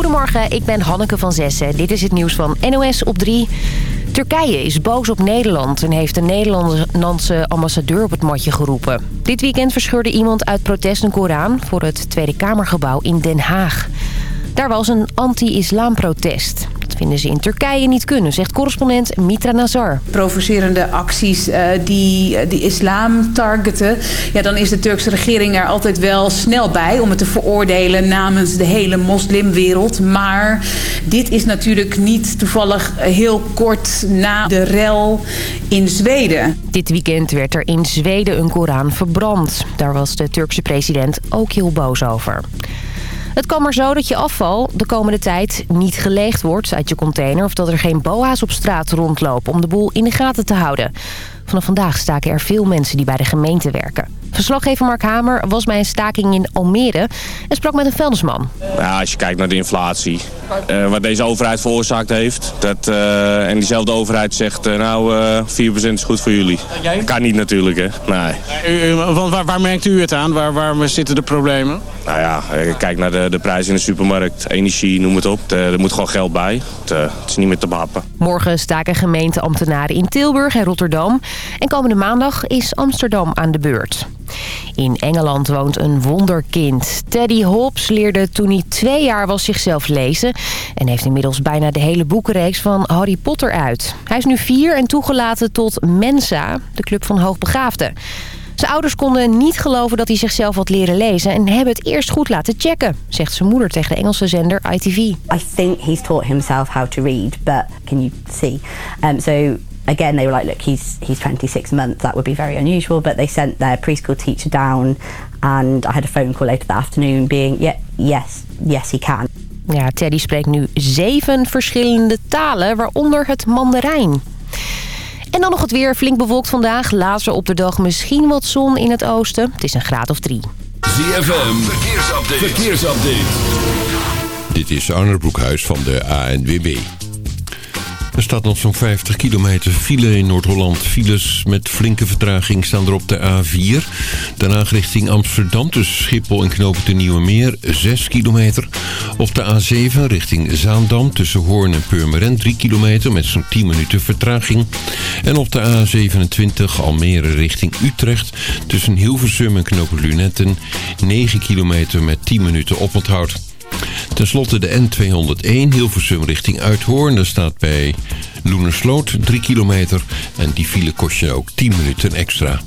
Goedemorgen, ik ben Hanneke van Zessen. Dit is het nieuws van NOS op 3. Turkije is boos op Nederland en heeft de Nederlandse ambassadeur op het matje geroepen. Dit weekend verscheurde iemand uit protest een Koran voor het Tweede Kamergebouw in Den Haag. Daar was een anti-islamprotest vinden ze in Turkije niet kunnen, zegt correspondent Mitra Nazar. Provocerende acties uh, die uh, de islam targeten. Ja, dan is de Turkse regering er altijd wel snel bij om het te veroordelen namens de hele moslimwereld. Maar dit is natuurlijk niet toevallig heel kort na de rel in Zweden. Dit weekend werd er in Zweden een Koran verbrand. Daar was de Turkse president ook heel boos over. Het kan maar zo dat je afval de komende tijd niet geleegd wordt uit je container... of dat er geen boa's op straat rondlopen om de boel in de gaten te houden. Vanaf vandaag staken er veel mensen die bij de gemeente werken. Verslaggever Mark Hamer was bij een staking in Almere en sprak met een vuilnisman. Ja, als je kijkt naar de inflatie, uh, wat deze overheid veroorzaakt heeft... Dat, uh, en diezelfde overheid zegt, uh, nou, 4% is goed voor jullie. Jij? Kan niet natuurlijk, hè. Nee. want waar, waar, merkt u het aan? Waar, waar zitten de problemen? Nou ja, kijk naar de, de prijzen in de supermarkt, energie, noem het op. Er moet gewoon geld bij. Het, het is niet meer te behappen. Morgen staken gemeenteambtenaren in Tilburg en Rotterdam. En komende maandag is Amsterdam aan de beurt. In Engeland woont een wonderkind. Teddy Hobbs leerde toen hij twee jaar was zichzelf lezen... en heeft inmiddels bijna de hele boekenreeks van Harry Potter uit. Hij is nu vier en toegelaten tot Mensa, de club van hoogbegaafden. Zijn ouders konden niet geloven dat hij zichzelf had leren lezen... en hebben het eerst goed laten checken, zegt zijn moeder tegen de Engelse zender ITV. I think he's taught himself how to read, but can you see? Um, so again, they were like, look, he's he's 26 months. That would be very unusual. But they sent their preschool teacher down, and I had a phone call later that afternoon, being, yeah, yes, yes, he can. Ja, Teddy spreekt nu zeven verschillende talen, waaronder het Mandarijn. En dan nog het weer. Flink bewolkt vandaag. Later op de dag misschien wat zon in het oosten. Het is een graad of drie. ZFM, verkeersupdate. verkeersupdate. Dit is Arne Broekhuis van de ANWB. Er staat nog zo'n 50 kilometer file in Noord-Holland. Files met flinke vertraging staan er op de A4. Daarna richting Amsterdam tussen Schiphol en Knopen de Nieuwe Meer 6 kilometer. Op de A7 richting Zaandam tussen Hoorn en Purmerend 3 kilometer met zo'n 10 minuten vertraging. En op de A27 Almere richting Utrecht tussen Hilversum en Knopen Lunetten 9 kilometer met 10 minuten oponthoud. Ten slotte de N201 Hilversum richting Uithoorn. Daar staat bij Loenersloot 3 kilometer. En die file kost je ook 10 minuten extra.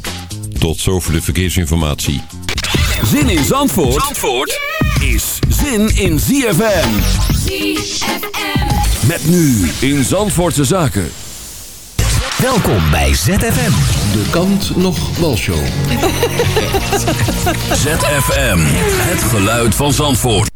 Tot zover de verkeersinformatie. Zin in Zandvoort, Zandvoort is zin in ZFM. ZFM. Met nu in Zandvoortse Zaken. Welkom bij ZFM. De kant nog walshow. ZFM. Het geluid van Zandvoort.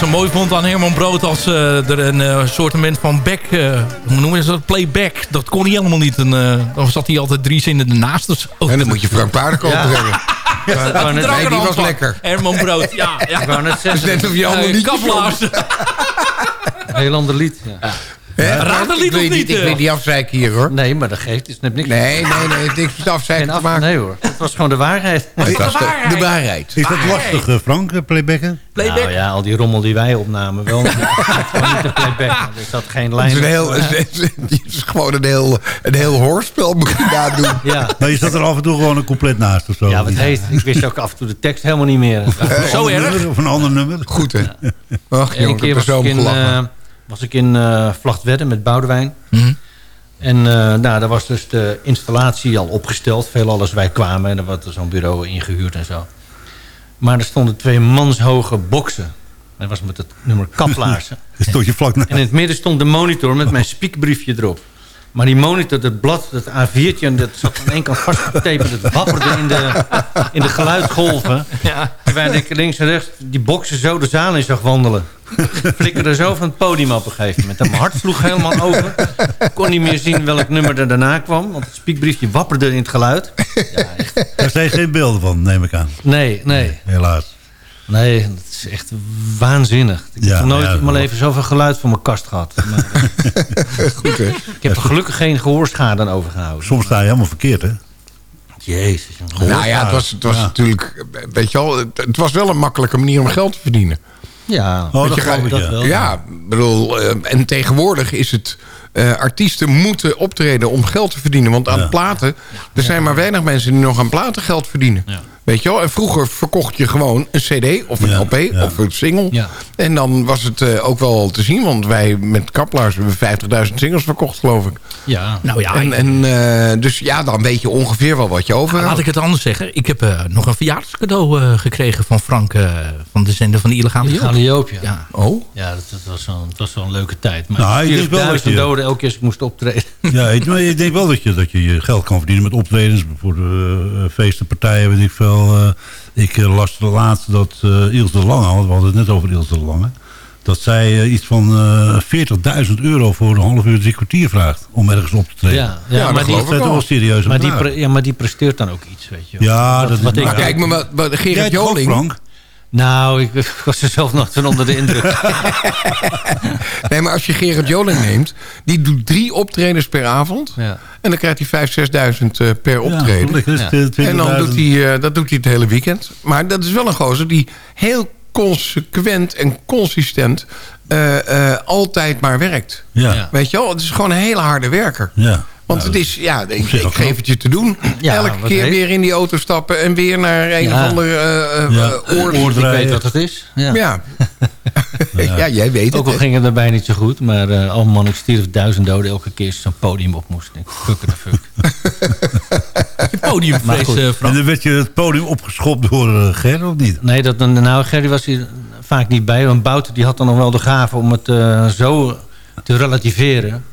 Zo mooi vond aan Herman Brood... als er een uh, soortement van back... hoe noemen ze dat? Playback. Dat kon hij helemaal niet. En, dan zat hij altijd drie zinnen ernaast of zo. En dan moet je Frank Paardenkool ja. brengen. Ja, nee, die was lekker. Herman Brood, ja. ja. Ik wou net zeggen. net of je allemaal niet Heel ander lied, ja. Lied of niet? Ik weet niet afzeiken hier, hoor. Nee, maar dat geeft. Is niks. Nee, nee, nee. Het heeft niks met afzeiken te maken. Nee, hoor. Het was gewoon de waarheid. Het was de, de waarheid. Is dat lastig, Frank, playbacken? Playback? Nou ja, al die rommel die wij opnamen. Wel niet te playbacken. Er zat geen lijn. Het is, een heel, het is gewoon een heel, een heel hoorspel moet je daar doen. Ja. Maar je zat er af en toe gewoon een compleet naast of zo. Ja, wat heet. Ik wist ook af en toe de tekst helemaal niet meer. Zo erg? Of een ander nummer. Goed, hè? Ach, Eén keer was ik in was ik in uh, Vlachtwedde met Boudewijn. Mm. En uh, nou, daar was dus de installatie al opgesteld. Veel als wij kwamen en er was zo'n bureau ingehuurd en zo. Maar er stonden twee manshoge boksen. Dat was met het nummer Kaplaarsen. stond je vlak En in het midden stond de monitor met mijn spiekbriefje erop. Maar die monitor, dat blad, dat A4'tje... dat zat aan één kant vastgetapeld. Het wapperde in de, in de geluidsgolven. Ja. Terwijl ik links en rechts die boksen zo de zaal in zag wandelen. Flikkerde zo van het podium op een gegeven moment. En mijn hart sloeg helemaal over. Ik kon niet meer zien welk nummer er daarna kwam. Want het spiekbriefje wapperde in het geluid. Ja, echt. Daar zijn geen beelden van, neem ik aan. Nee, nee. Helaas. Nee, dat is echt waanzinnig. Ik heb nooit ja, in mijn leven zoveel geluid voor mijn kast gehad. Maar, Goed, hè? Ik heb er gelukkig geen gehoorschade aan overgehouden. Soms sta je helemaal verkeerd, hè? Jezus. Nou ja, het was, het was natuurlijk... Weet je wel, het, was wel een makkelijke manier om geld te verdienen. Ja, oh, dat, je, ik, dat wel. Ja, bedoel, en tegenwoordig is het... Uh, artiesten moeten optreden om geld te verdienen. Want aan ja. platen, er zijn maar weinig mensen die nog aan platen geld verdienen. Ja. Weet je wel? En vroeger verkocht je gewoon een cd of een Ja, LP ja. of een single. Ja. En dan was het eh, ook wel te zien. Want wij met Kaplaars hebben 50.000 singles verkocht, geloof ik. Ja. Nou ja, En, en, eh, dus ja, dan weet je ongeveer wel wat je over laat ik het anders zeggen. Ik heb eh, nog een verjaardagscadeau eh, gekregen van Frank... eh, van de zender van de Illegale Joop. Illegale Joop, ja. Ja. Oh? Ja, dat, dat was wel, dat was wel een leuke tijd. Maar Nou, ik denk wel dat je- doden elke keer als ik moest optreden. Ja, ik, maar ik denk wel dat je, dat je je geld kan verdienen met optredens. Voor de eh, feesten, partijen, weet ik veel. Eh. ik eh, las de laatste dat eh Ilse de Lange, want we hadden het net over Ilse de Lange. Dat zij iets van eh 40.000 euro voor een half uur, drie kwartier vraagt. Om ergens op te treden. Ja, ja, Ja, dat maar, die, dat toch wel serieuze maar, die, ja, maar die presteert dan ook iets, weet je. Ja, Wat- dat is wat ik Maar kijk, maar, Jij Gerard Joling... Nou, ik was er zelf nog van onder de indruk. Nee, maar als je Gerard Joling neemt... die doet drie optredens per avond. Ja. En dan krijgt hij 5.000, 6.000 eh, per optreden. Ja, lekker, Ja. eh, en dan 20.000. doet hij, eh, dat doet hij het hele weekend. Maar dat is wel een gozer die heel consequent en consistent... eh, eh, altijd maar werkt. Ja, Ja. Weet je wel? Het is gewoon een hele harde werker. ja. Want Nou, het is, ja, ik, ik ook geef wel. het je te doen. Ja, Elke keer heet- weer in die auto stappen... en weer naar een Ja. of andere eh, eh, Ja. eh, oor- ik weet wat het is. Ja. Ja. ja. jij weet Ook het. al hè. ging het erbij niet zo goed. Maar eh oh man, ik stierf duizend doden elke keer zo'n podium op moest. Ik denk, fuck de fuck. Eh, En dan werd je het podium opgeschopt door uh, Ger, of niet? Nee, dat, nou, Gerry was hier vaak niet bij. Want Bouten die had dan nog wel de gave om het eh, zo te relativeren.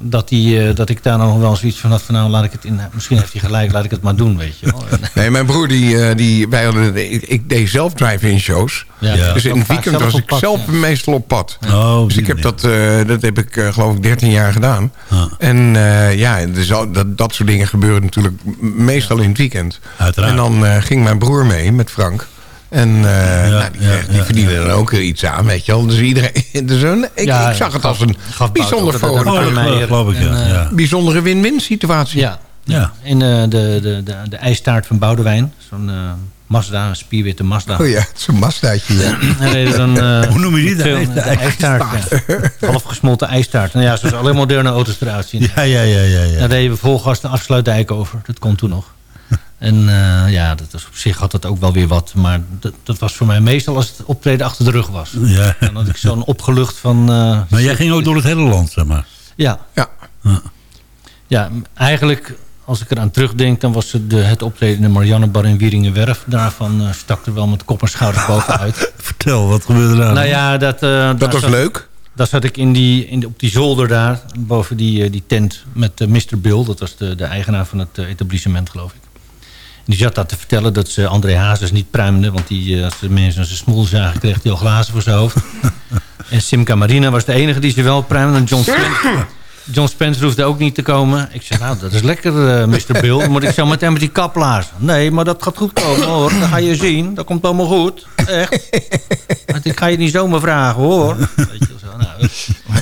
Dat, die, eh, dat ik daar nog wel zoiets van had van... nou, laat ik het in... Misschien heeft hij gelijk, laat ik het maar doen, weet je wel. Nee, mijn broer, die, eh, die, wij hadden, ik, ik deed zelf drive-in shows. ja, Ja. Dus in het weekend was ik pad, zelf ja. meestal op pad. Oh, Dus ik heb dat, eh, dat heb ik eh, geloof ik 13 jaar gedaan. Ah. En eh, ja, dus al- dat, dat soort dingen gebeuren natuurlijk meestal in het weekend. Uiteraard. En dan eh, ging mijn broer mee met Frank. En eh, nou, die, ja, die ja. dan ook weer iets aan, weet je wel. Dus iedereen, dus een, ik, Ja, ik zag het gaf- als een bijzonder dat- Oh, geloof ik, ja. En, eh, bijzondere win-win situatie. Ja, Ja. in eh, de, de, de, de ijstaart van Boudewijn. Zo'n eh, Mazda, een spierwitte Mazda. Oh ja, het is een Mazdaatje. En dan, eh, Hoe noem je die? De ijs- de de ijstaart. ja. Half gesmolten ijstaart. Nou ja, zoals alle moderne auto's eruit zien. Ja, ja, ja, ja. ja. Daar reden we vol gas de afsluitdijk over. Dat kon toen nog. En eh, ja, dat was, op zich had dat ook wel weer wat. Maar dat, dat was voor mij meestal als het optreden achter de rug was. Ja. Dan had ik zo'n opgelucht van... eh, Maar jij ging ook door het hele land, zeg maar. Ja. Ja. Ja, eigenlijk als ik eraan terugdenk... dan was het, de, het optreden in de Mariannebar in Wieringenwerf. Daarvan eh, stak er wel met kop en schouders bovenuit. Vertel, wat gebeurde daar? nou ja, dat... eh, Dat was zat- leuk. Daar zat ik in die, in de- op die zolder daar, boven die, eh, die tent met Mr. Bill. Dat was de, de eigenaar van het eh, etablissement, geloof ik. Die zat daar te vertellen dat ze André Hazes niet pruimde. Want die, eh, als de mensen aan zijn smoel zagen, kreeg hij al glazen voor zijn hoofd. en Simca Marina was de enige die ze wel pruimde. En John Spencer, John Spencer hoefde ook niet te komen. Ik zei, nou, dat is lekker, eh, Mr. Bill. Dan moet ik zo meteen met die kaplaars. Nee, maar dat gaat goed komen, hoor. Dat ga je zien. Dat komt allemaal goed. Echt. Want ik ga je niet zomaar vragen, hoor. Weet je, zo, nou.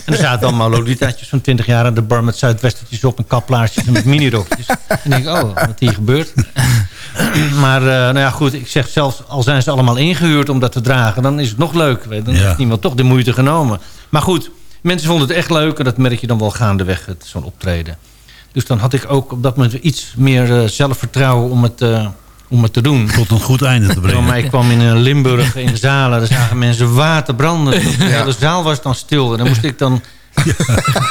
En er zaten allemaal lolitaatjes van 20 jaar aan de bar... met zuidwestertjes op en kaplaarsjes en met minirokjes. En ik oh, wat hier gebeurt. Maar, uh, nou ja, goed. Ik zeg zelfs, al zijn ze allemaal ingehuurd om dat te dragen... dan is het nog leuk. Dan Ja. heeft iemand toch de moeite genomen. Maar goed, mensen vonden het echt leuk... en dat merk je dan wel gaandeweg, het- zo'n optreden. Dus dan had ik ook op dat moment iets meer eh, zelfvertrouwen om het, eh, om het te doen. Tot een goed einde te brengen. Maar ik kwam in eh, Limburg in de zalen. Daar zagen mensen water branden. De hele zaal was dan stil. En dan moest ik dan...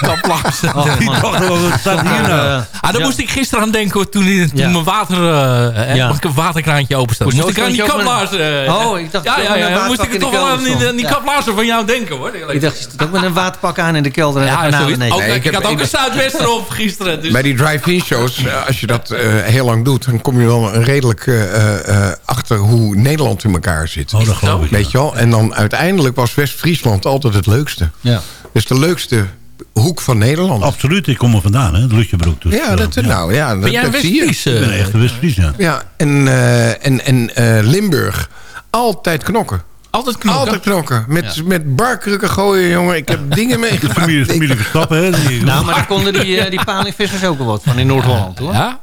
Kaplaarzen. Oh, man. dachten wel, wat staat hier Maar, nou? Ah, daar ja. moest ik gisteren aan denken hoor, toen, toen Ja. mijn water, eh, Ja. ik een waterkraantje openstaan. Hoezo? Moest ik aan die Stond kaplaarzen... eh, Oh, ik dacht ja, ja, ja, moest ik toch wel aan die, stond. die kaplaarzen van jou denken hoor. Ik dacht, je zit ook met een waterpak aan in de kelder. En ja. Ook, Nee, ik, ik heb- had ook ik- een Zuidwester op gisteren. Dus Bij die drive-in shows, als je dat eh, heel lang doet... dan kom je wel redelijk eh, eh, achter hoe Nederland in elkaar zit. Oh, dat geloof ik. Weet je wel? En dan uiteindelijk was West-Friesland altijd het leukste. Ja. Dus de leukste hoek van Nederland. Absoluut, ik kom er vandaan, hè, de Lutjebroek. Dus, ja, dat, eh, nou ja, dat, ben jij dat zie je. Westfries? Ik ben eh, echt een West-Fries, ja. Ja, en, eh, en, en eh, Limburg, altijd knokken. Altijd knokken. Altijd knokken. Met, met barkrukken gooien, jongen. Ik heb dingen meegemaakt. Familie, familie Verstappen, hè. Die, Nou, maar daar konden die, die palingvissers ook wel wat van in Noord-Holland, hoor. Ja?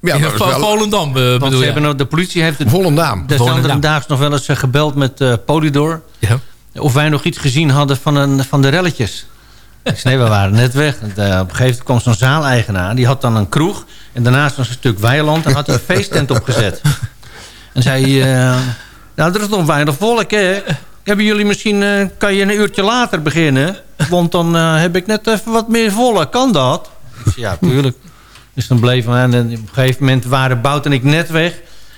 Ja, dat is wel Volendam Want bedoel ze je? hebben, nou- de politie heeft het Volendam. de Volendam. daags nog wel eens gebeld met eh, Polydor. Ja. Of wij nog iets gezien hadden van, een, van de relletjes. Ik zei, nee, we waren net weg. En, eh, op een gegeven moment kwam zo'n zaaleigenaar. Die had dan een kroeg. En daarnaast was een stuk weiland. En had hij een feesttent opgezet. En zei eh, nou, er is nog weinig volk, hè? Hebben jullie misschien... eh, kan je een uurtje later beginnen? Want dan heb ik net even wat meer volk. Kan dat? Ik zei, ja, tuurlijk. Dus dan bleven we... En op een gegeven moment waren Bout en ik net weg.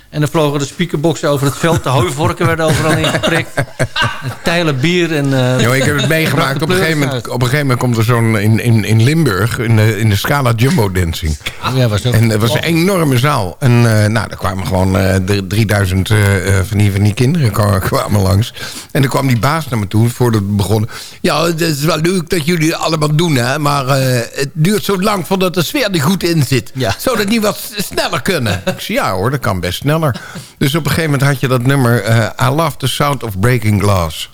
En dan vlogen de speakerboxen over het veld. De hooivorken werden overal ingeprikt. En Tijlen bier en... Jo, ik heb het meegemaakt. Op een, gegeven moment, op een gegeven moment komt er zo'n in, in, in Limburg... in de, in de Scala Jumbo Dancing. Ja, was ook... En het was een enorme zaal. En eh, nou, daar kwamen gewoon eh, de 3000 eh, eh, van, die, van die kinderen kwa- kwamen langs. En dan kwam die baas naar me toe voordat we begonnen. Ja, het is wel leuk dat jullie het allemaal doen, hè. Maar het duurt zo lang voordat de sfeer er goed in zit. Ja. Zou dat niet wat sneller kunnen? Ik zei, ja hoor, dat kan best sneller. Dus op een gegeven moment had je dat nummer... eh, I Love the Sound of Breaking Glass.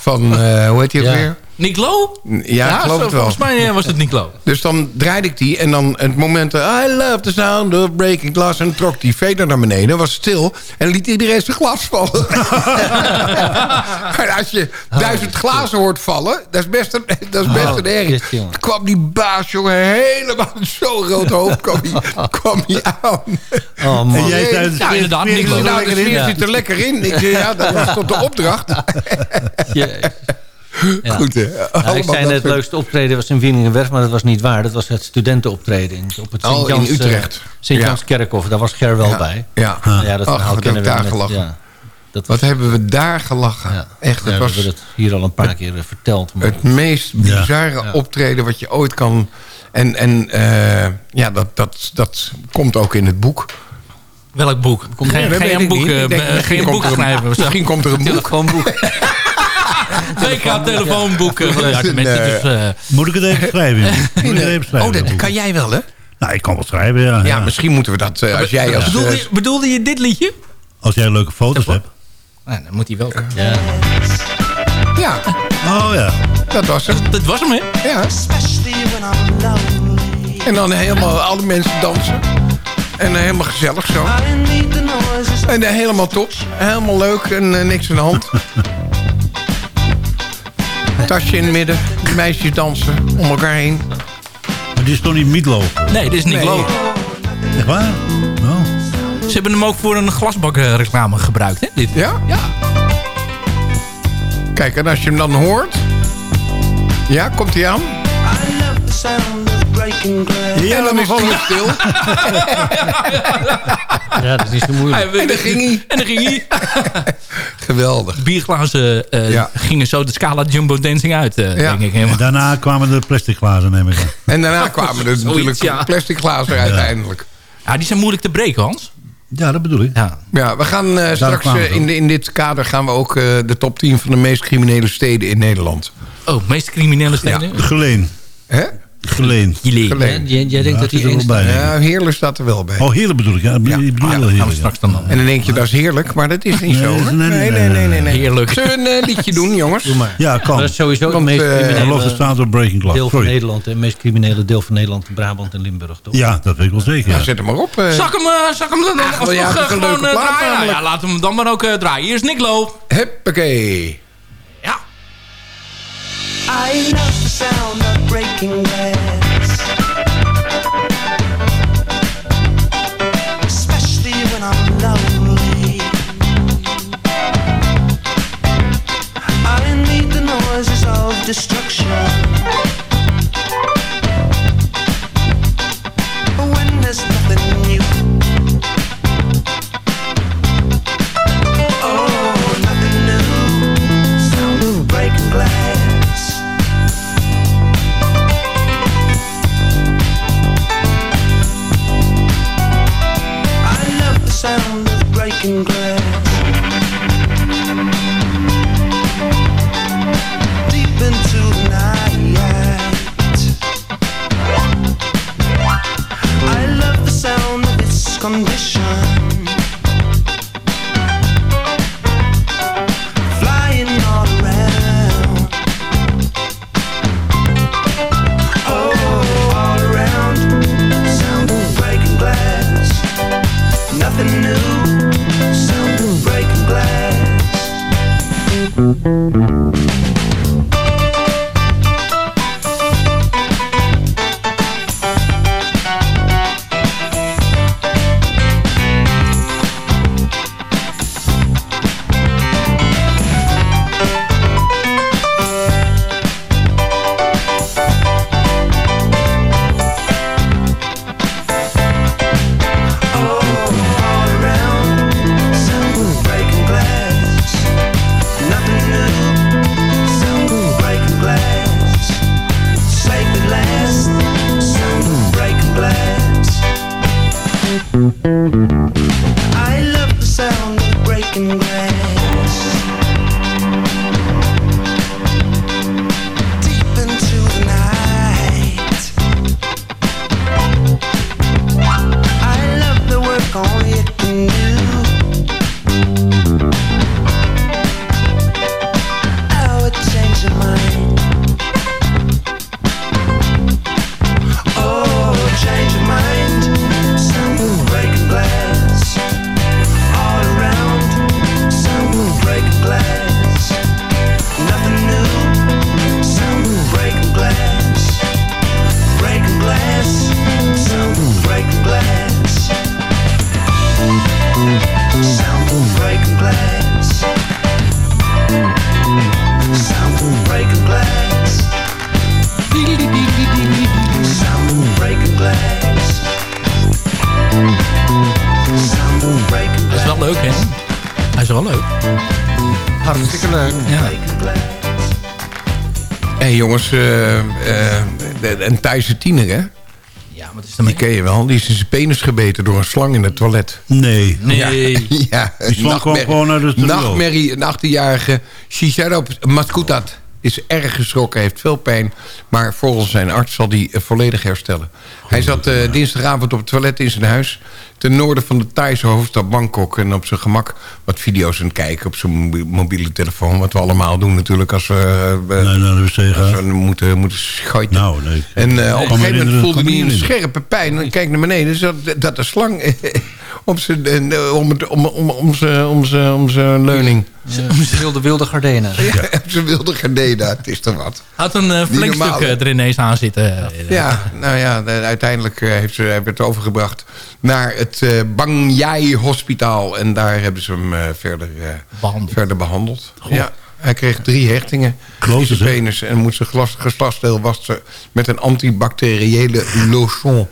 Van, eh, hoe heet die ook Ja. weer? Nick Lowe? Ja, geloof zo, het wel. Volgens mij eh, was het Nick Lowe. Dus dan draaide ik die en dan het moment... eh, I love the sound of breaking glass. En trok die veder naar beneden, was stil... en liet iedereen zijn glas vallen. maar als je duizend glazen hoort vallen... dat is best een, dat is best Oh, een erg. Toen kwam die baas, jongen, helemaal zo'n rood hoofd... kwam hij kwam die aan. Oh man. En jij zei, Ja, inderdaad, Nick Lowe. Nou, de sfeer Ja. zit er lekker in. Ik, zei, ja, dat was tot de opdracht. Ja. Goed, hè? Ja, ik zei net, het leukste optreden was in Wieningenwerf, maar dat was niet waar. Dat was het studentenoptreden op het Oh, in Sint-Jans, eh, Utrecht. Sint-Jans Kerkhof. Daar was Ger wel Ja, bij. Ja. Ja, dat Ach, verhaal wat kennen heb we ik daar gelachen. Ja, dat was, Wat hebben we daar gelachen. ja. Echt, Ja, het we was hebben het hier al een paar keer eh, verteld. Maar, het meest bizarre Ja. optreden wat je ooit kan... En, en eh, ja, dat, dat, dat komt ook in het boek. Welk boek? Geen boek, geen komt boek er een- schrijven. Misschien komt er een boek. Telefoonboek. WK-telefoonboek. eh, mensen, dus, eh, Moet ik het even schrijven? jongen? Moet ik het even schrijven? Oh, dat kan jij wel, hè? Nou, ik kan wel schrijven, ja. Misschien moeten we dat... eh, als jij als... bedoelde, eh, je, bedoelde je dit liedje? Als jij leuke foto's hebt. Nou, dan moet hij wel. Ja. ja, Oh ja. dat was het. Dat was hem, hè? Ja. En dan helemaal alle mensen dansen. En helemaal gezellig zo. En eh, helemaal top. Helemaal leuk en eh, niks aan de hand. Tasje in het midden. De meisjes dansen om elkaar heen. Maar die is toch niet Meatloaf? Nee, dit is Nick Nee. Lowe. Echt waar? Oh. Ze hebben hem ook voor een glasbakreclame gebruikt, hè? Dit. Ja? Ja. Kijk, en als je hem dan hoort... Ja, komt hij aan? Ja, dan is stil. ja, dat is niet zo moeilijk. En dan ging hij. En dan ging hij. Geweldig. Bierglazen eh, Ja. gingen zo de Scala Jumbo Dancing uit, eh, Ja. denk ik. En Helemaal. daarna kwamen de plastic glazen, neem ik aan. En daarna kwamen er natuurlijk ja. plastic glazen uiteindelijk. Ja, die zijn moeilijk te breken, Hans. Ja, dat bedoel ik. Ja, Ja, we gaan eh, straks in, de- in dit kader gaan we ook eh, de top 10 van de meest criminele steden in Nederland. Oh, meest criminele steden? Geleen. Hè? Geleen. Geleen. Geleen. Jij, jij denkt Ja, dat hij er één wel bij. staat. Ja, Heerlen staat er wel bij. Oh, heerlijk bedoel ik. Ja, ik bedoel Ja, heel Gaan we heerlijk. straks dan dan. En dan denk je, dat is heerlijk, maar dat is niet Nee, zo. nee, nee, Nee, nee, nee, nee. Heerlijk. Zullen we een eh, liedje doen, jongens? Doe maar. Ja, kan. Maar dat is sowieso Want, het meest eh, criminele breaking glass. deel van Sorry. Nederland. Het meest criminele deel van Nederland, Brabant en Limburg, toch? Ja, dat weet ik wel zeker. Ja, Ja. zet hem maar op. eh. Zak hem, eh, zak hem dan Ach, alsnog ja, is gewoon draaien. Nou ja, laten we hem dan maar ook eh, draaien. Hier is Nick Loop. Huppakee. I love the sound of breaking glass. Especially when I'm lonely. I need the noises of destruction. Of breaking een Thaise tiener hè? Ja, maar het is Die ken je wel. Die is in zijn penis gebeten door een slang in het toilet. Nee. Nee. Ja, Die slang kwam gewoon uit het riool. Nachtmerrie, een 18-jarige Shisharop Maskutat is erg geschrokken, heeft veel pijn. Maar volgens zijn arts zal hij eh, volledig herstellen. Hij zat eh, dinsdagavond op het toilet in zijn huis... ten noorden van de Thaise hoofdstad Bangkok... en op zijn gemak wat video's aan het kijken op zijn mobi- mobiele telefoon. Wat we allemaal doen natuurlijk als we, eh, Nee, wc als we moeten, moeten schuiten. Nou, nee. En op een gegeven moment voelde hij een scherpe pijn. En kijk naar beneden, zat dat de slang op zijn, eh, om, het- om, om, om zijn, om zijn, om zijn leuning. Ze wilde wilde gardenen. Ja, op zijn wilde gardena, het is toch wat. Had een uh, flink stuk uh, er ineens aan zitten. Ja, nou ja, de- uiteindelijk eh, heeft ze, hebben het overgebracht naar het eh Bangjai Hospitaal. En daar hebben ze hem eh, verder, eh, Behandeld. verder behandeld. Ja, hij kreeg drie hechtingen in zijn penis. En moet zijn glas, geslachtsdeel wassen met een antibacteriële lotion.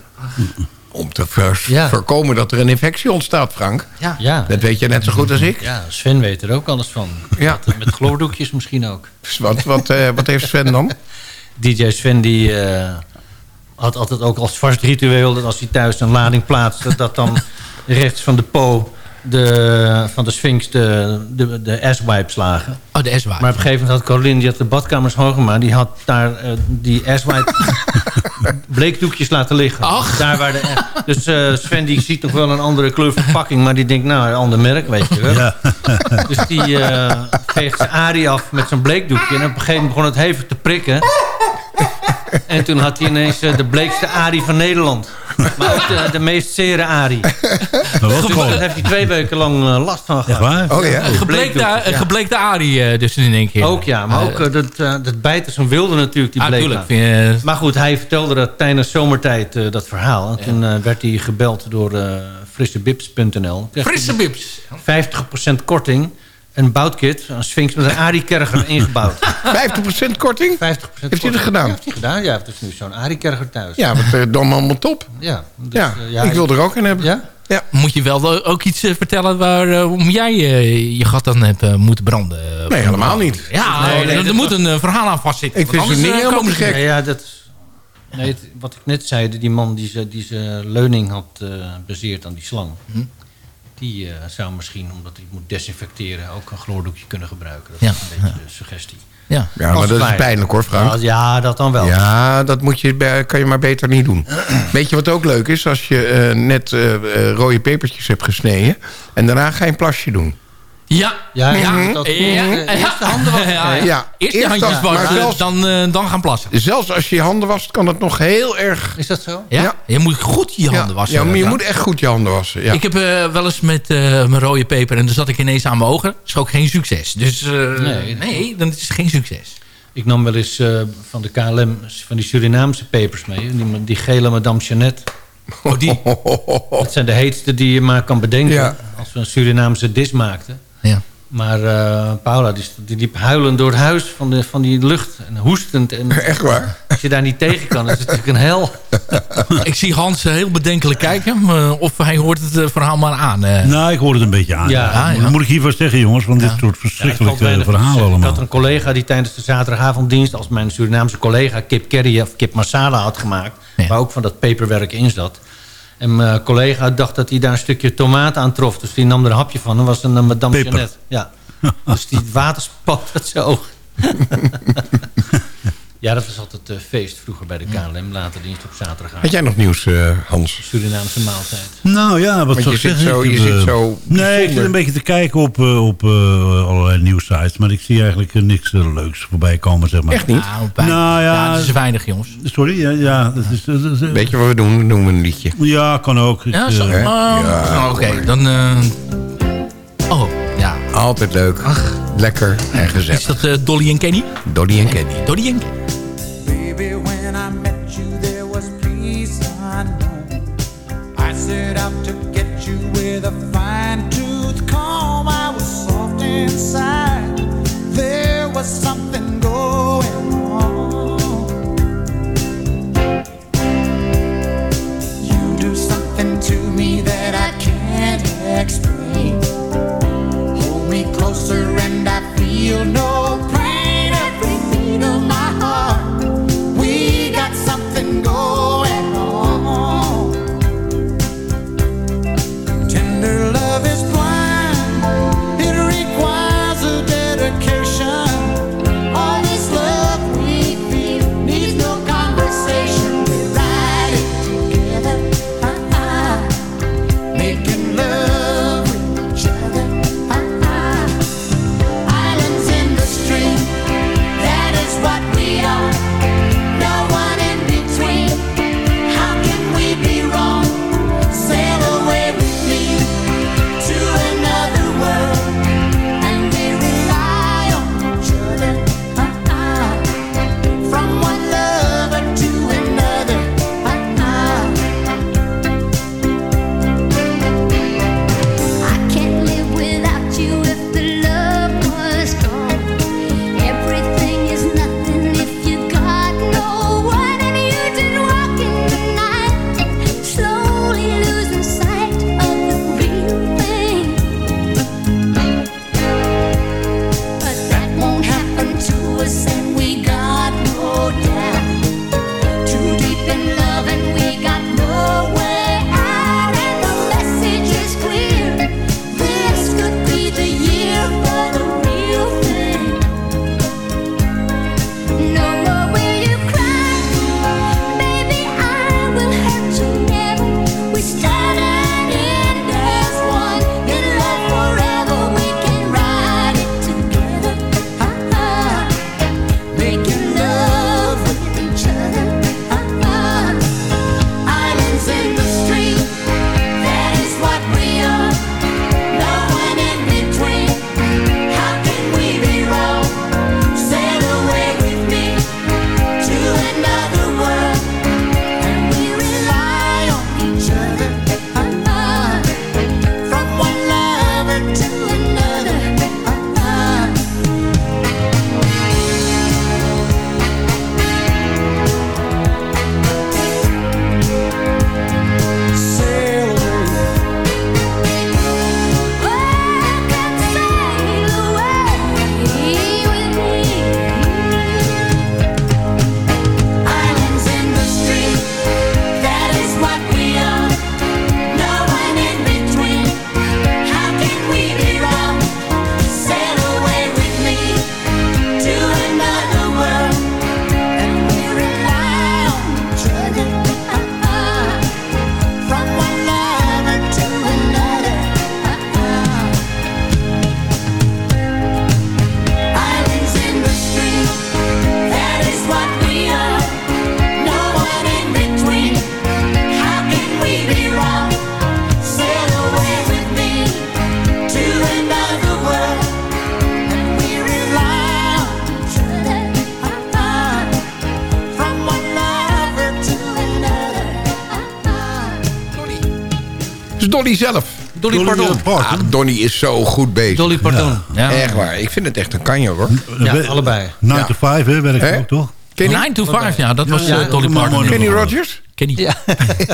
Om te Ja. voorkomen dat er een infectie ontstaat, Frank. Ja. ja. Dat weet je net zo goed als ik. Ja, Sven weet er ook alles van. Ja. Met, met chloordoekjes misschien ook. Dus Wat, wat, eh, wat heeft Sven dan? DJ Sven die eh, had altijd ook als vast ritueel... dat als hij thuis een lading plaatste... dat dan rechts van de Po de, van de Sphinx de, de, de S-wipe lagen. Oh, de S-wipe. Maar op een gegeven moment had Caroline, die had de badkamers schoongemaakt... die had daar eh, die S-wipe bleekdoekjes laten liggen. Ach. Daar waar de, dus eh, Sven die ziet nog wel een andere kleur verpakking... maar die denkt, nou, een ander merk, weet je wel. Ja. Dus die eh veegt zijn Arie af met zo'n bleekdoekje... en op een gegeven moment begon het hevig te prikken... En toen had hij ineens eh, de bleekste Arie van Nederland. Maar ook de, de meest zere Arie. Dat was Daar heeft hij twee weken lang eh, last van Echt gehad. waar? Oh ja. Een gebleekte, een ja. gebleekte Arie eh, dus in één keer. Ook ja, maar ook dat, eh, dat bijten zo'n wilde natuurlijk, die Ah, bleek. Maar goed, hij vertelde dat tijdens zomertijd eh, dat verhaal. En toen werd hij gebeld door eh frissebips.nl. Kreeg hij Frisse bips. 50% korting. Een boutkit, een Sphinx met een Arie-kerger ingebouwd. 50% korting? 50% Heeft hij dat gedaan? Ja, heeft hij gedaan. Ja, heeft dus nu zo'n Arie-kerger thuis. Ja, wat uh, dan allemaal top. Ja, dus, Ja, eh, ik wil er ook een hebben. Ja? Ja. Moet je wel ook iets eh, vertellen waarom jij eh, je gat dan hebt eh, moeten branden? eh, Nee, helemaal niet. Ja, Nee, er dat moet was- een eh, verhaal aan vastzitten. Ik vind ding eh, helemaal ze gek. Ja, ja dat, nee, het- wat ik net zei, die man die zijn die zijn leuning had eh baseerd aan die slang... Hm? Die eh, zou misschien, omdat hij moet desinfecteren... ook een chloordoekje kunnen gebruiken. Dat Ja, is een beetje de suggestie. Ja. Ja, maar dat is pijnlijk hoor, Frank. Ja, dat dan wel. Ja, dat moet je, kan je maar beter niet doen. Weet je wat ook leuk is? Als je eh, net eh, rode pepertjes hebt gesneden... en daarna ga je een plasje doen. Ja, Ja, ja, ja. dat- ja. eerst de handen wassen. Ja, Eerst je eerst handjes wassen, zelfs- dan, eh, dan gaan plassen. Zelfs als je je handen wast, kan dat nog heel erg... Is dat zo? Ja? Ja. Je moet goed je handen ja, wassen. Ja, maar je moet echt goed je handen wassen. Ja. Ik heb eh, wel eens met eh, mijn rode peper en dan zat ik ineens aan mijn ogen. Dat is ook geen succes. Dus eh, Nee. nee. dan is het geen succes. Ik nam wel eens eh, van de KLM van die Surinaamse pepers mee. Die, die gele Madame Jeannette. Oh, die? Dat zijn de heetste die je maar kan bedenken. Ja. Als we een Surinaamse dis maakten. Ja. Maar eh, Paula die, die liep huilend door het huis van, de, van die lucht. En hoestend. En Echt waar? als je daar niet tegen kan, is het natuurlijk een hel. ik zie Hans eh, heel bedenkelijk kijken. eh, of hij hoort het verhaal maar aan. eh. Nou, ik hoor het een beetje aan. Ja, Ja, ja. Dat moet ik hiervoor zeggen, jongens. Want dit soort verschrikkelijke verhalen zeggen. Ik allemaal. had een collega die tijdens de zaterdagavonddienst... als mijn Surinaamse collega kip curry of kip masala had gemaakt... Ja. waar ook van dat peperwerk in zat. En mijn collega dacht dat hij daar een stukje tomaat aan trof. Dus die nam er een hapje van. Dat was een Madame. Jeannette. Ja. dus die water spat uit zijn oog. ja, dat was altijd eh, feest vroeger bij de KLM. Later dienst op zaterdag. Had jij nog nieuws, eh, Hans? Surinaamse maaltijd. Nou ja, wat Want zou je ik zit zeggen? zo- je heb, zit eh, zo Nee, ik zit een beetje te kijken op, eh, op eh, allerlei nieuwsites. Maar ik zie eigenlijk niks leuks voorbij komen, zeg maar. Echt niet? Nou. Nou, ja. ja, dat is weinig, jongens. Sorry, ja, ja dat is... dat is, Weet je wat we doen? We een liedje. Ja, kan ook. Ja, zo. hè? Oh, Ja, Oké, dan... eh, oh, ja. Altijd leuk. Lekker en Is gezellig. dat eh, Dolly en Kenny? Dolly en Kenny. Dolly en Kenny. Baby, when I met you, there was peace unknown. I set out to get you with a fine tooth comb. I was soft inside. There was something going on. You do something to me that I can't explain. Closer and I feel no pain. Every beat of my heart. We got something going Dolly zelf. Dolly, Dolly, pardon. eh. Ah, Donny is zo goed bezig. Dolly Parton. Ja. Echt waar. Ik vind het echt een kanjer hoor. Ja, We- allebei. 9 to 5, hè, werkt Hè? ook, toch? Kenny, 9 to 5, ja, dat was Ja, eh, Dolly ja, Parton. Kenny. Rogers? Kenny. Ja.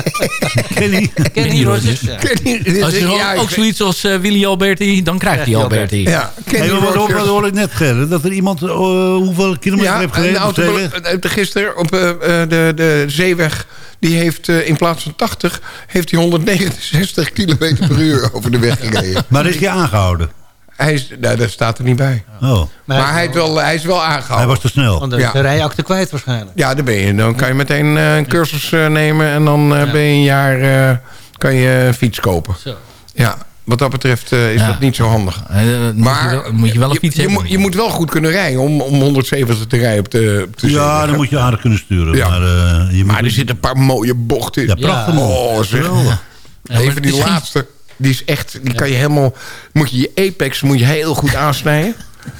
Kenny. Kenny Rogers. Ja. Kenny, Als je ja, ook ik- zoiets als eh, Willy Alberti, dan krijgt hij Alberti. Ja, Kenny Hey, wat hoorde ik net, Gerrit, dat er iemand eh, hoeveel kilometer Ja, heeft gereden? eh, gisteren op eh, eh, de, de zeeweg... die heeft eh, in plaats van 80... heeft hij 169 km per uur over de weg gereden. Maar is hij aangehouden? Hij is, nou, dat staat er niet bij. Oh, Maar, hij, heeft wel, hij is wel aangehouden. hij was te snel. Want de, Ja. de rijakte kwijt waarschijnlijk. Ja, daar ben je. Dan kan je meteen eh, een cursus eh, nemen... en dan eh, ben je een jaar... eh, kan je een fiets kopen. Zo. Ja, wat dat betreft eh, is Ja. dat niet zo handig. Eh, moet Maar je wel, moet je wel een fiets je, hebben. moet, je moet wel goed kunnen rijden om, om 170 te rijden op de, op de Ja, dan moet je aardig kunnen sturen. Ja. Maar, eh, je Maar moet, er zitten een paar mooie bochten in. Ja, prachtig Ja. Oh, zeg. Maar Even die laatste. Die is echt, die kan je helemaal, moet je je apex moet je heel goed aansnijden.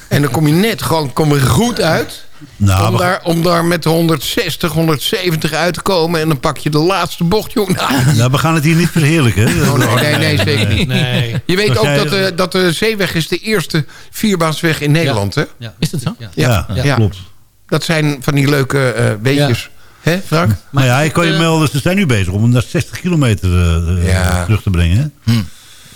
En dan kom je net gewoon kom je goed uit. Nou, om, daar, om daar met 160, 170 uit te komen. En dan pak je de laatste bocht, jongen. Nou, nou, we gaan het hier niet verheerlijken. hè. oh, nee, nee, nee, zeker niet. Nee. Je weet ook dat de, dat de zeeweg is de eerste vierbaansweg in Nederland, hè? Ja. Is dat zo? Ja. Ja, Ja. klopt. Dat zijn van die leuke eh weetjes. Hè, Frank? Maar ja, ik kan je melden, ze zijn nu bezig om hem naar 60 kilometer eh, Ja. terug te brengen. Hè?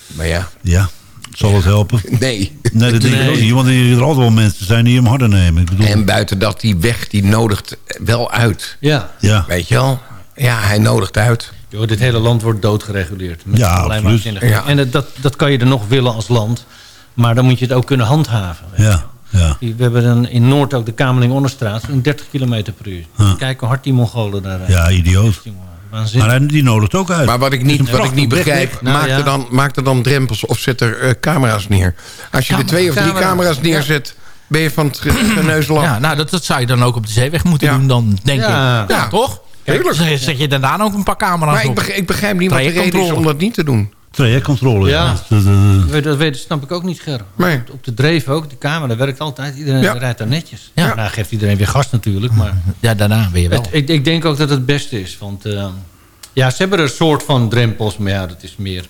Maar ja, Ja, zal het helpen? nee. Nee, dat denk ik ook niet. Want er altijd wel mensen zijn die hem harder nemen. Ik bedoel, En buiten dat, die weg, die nodigt wel uit. Ja. ja. Weet je wel? Ja, hij nodigt uit. Joh, dit hele land wordt doodgereguleerd. Met Ja, absoluut. Ja. En dat, dat, kan je er nog willen als land. Maar dan moet je het ook kunnen handhaven. Ja, ja. We hebben dan in Noord ook de Kamerling-Onderstraat. Een 30 km per uur. Kijk hoe hard die Mongolen daar rijden. ja, idioot. Waanzinnig. Maar die nodigt ook uit. Maar wat ik niet, wat ik niet begrijp. Nou, maak, ja. er dan, maak er dan drempels of zet er eh, camera's neer. Als je er twee of drie camera's. camera's neerzet, ben je van het af. Ja, nou, dat, dat zou je dan ook op de zeeweg moeten Ja. doen, dan denk Ja. ik. Ja, Ja. toch? Tuurlijk. Zet, je daarna ook een paar camera's Maar ik op. begrijp, ik begrijp niet wat de reden is om dat niet te doen. Trajectcontrole, ja. Ja. Dat, Dat weet- Dat weet, snap ik ook niet, Ger. Nee. Op, de dreef ook, die camera werkt altijd. Iedereen Ja. rijdt daar netjes. Ja. Nou geeft iedereen weer gas natuurlijk. Maar Ja, daarna ben je wel. het- ik, ik denk ook dat het het beste is. Want eh, ja, ze hebben er een soort van drempels. Maar ja, dat is meer...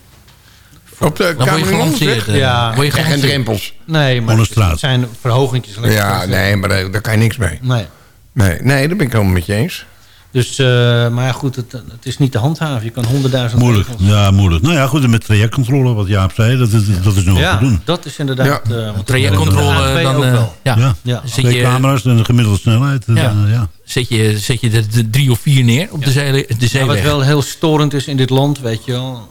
Op de gelanceerd. eh, Ja. word je En geen drempels. Nee, maar het zijn verhogingjes. Ja, nee, maar daar, daar kan je niks mee. Nee. Nee, nee, daar ben ik helemaal met je eens. Dus, eh, maar ja, goed, het, het is niet te handhaven. Je kan honderdduizend moeilijk. regels- Ja, moeilijk. Nou ja, goed, en met trajectcontrole, wat Jaap zei, dat is, dat is nu ook Ja, te doen. dat is inderdaad... Ja. eh, want Trajectcontrole, de A2 dan... ook eh, wel. ja. Ja. Ja. Twee je, camera's en de gemiddelde snelheid. Ja. ja. ja. zet je, zet je de, de drie of vier neer op de, zee, de Ja, wat wel heel storend is in dit land, weet je wel...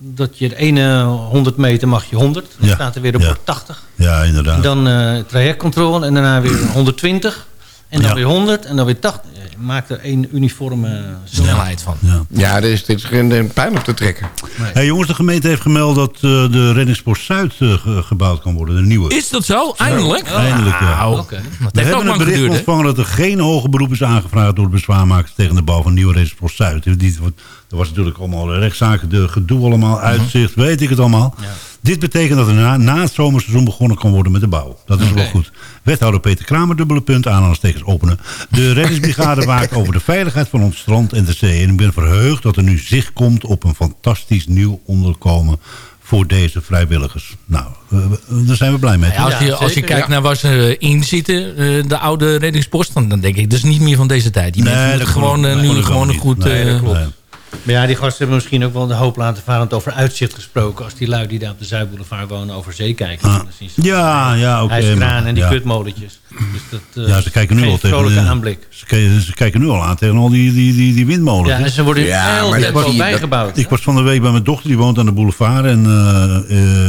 dat je de ene 100 meter mag je 100. Dan Ja. staat er weer op Ja. voor 80. Ja, inderdaad. En dan eh, trajectcontrole en daarna weer 120. En dan Ja. weer 100 en dan weer 80. Je maakt er één uniforme snelheid van. Ja. Ja, dit is, dit is geen geen pijn op te trekken. Hey, jongens, de gemeente heeft gemeld dat eh, de reddingspost Zuid eh, ge- gebouwd kan worden. De nieuwe. Is dat zo? Eindelijk? Eindelijk, ja. We heeft ook hebben een bericht geduurd, ontvangen dat er geen hoger beroep is aangevraagd door de bezwaarmakers tegen de bouw van nieuwe reddingspost Zuid. Die- Er was natuurlijk allemaal rechtszaken, de gedoe allemaal, uitzicht, weet ik het allemaal. Dit betekent dat er na, na het zomerseizoen begonnen kan worden met de bouw. Dat is wel goed. Wethouder Peter Kramer, dubbele punt, aanhalingstekens openen. De reddingsbrigade waakt over de veiligheid van ons strand en de zee. En ik ben verheugd dat er nu zicht komt op een fantastisch nieuw onderkomen voor deze vrijwilligers. Nou, eh, eh, daar zijn we blij mee. Ja, als, je, als je kijkt naar waar ze in zitten, eh, de oude reddingspost, dan, denk ik, dat is niet meer van deze tijd. Die Nee, mensen dat moeten gewoon, eh, Nee, nu gewoon een goed... Nee, dat eh, klopt. Maar ja, die gasten hebben misschien ook wel de hoop laten varen over uitzicht gesproken. Als die lui die daar op de Zuidboulevard wonen over zee kijken. Ah. Dan zien ze Ja, ja, oké. ijskraan maar- en die ja. kutmolentjes. Dus dat, eh, Ja, ze kijken nu al tegen de- aanblik. Ze kijken, ze kijken nu al aan tegen al die, die, die, die windmolens. Ja, en ze worden Ja, heel dat- bijgebouwd. Ik was van de week bij mijn dochter, die woont aan de boulevard. En eh,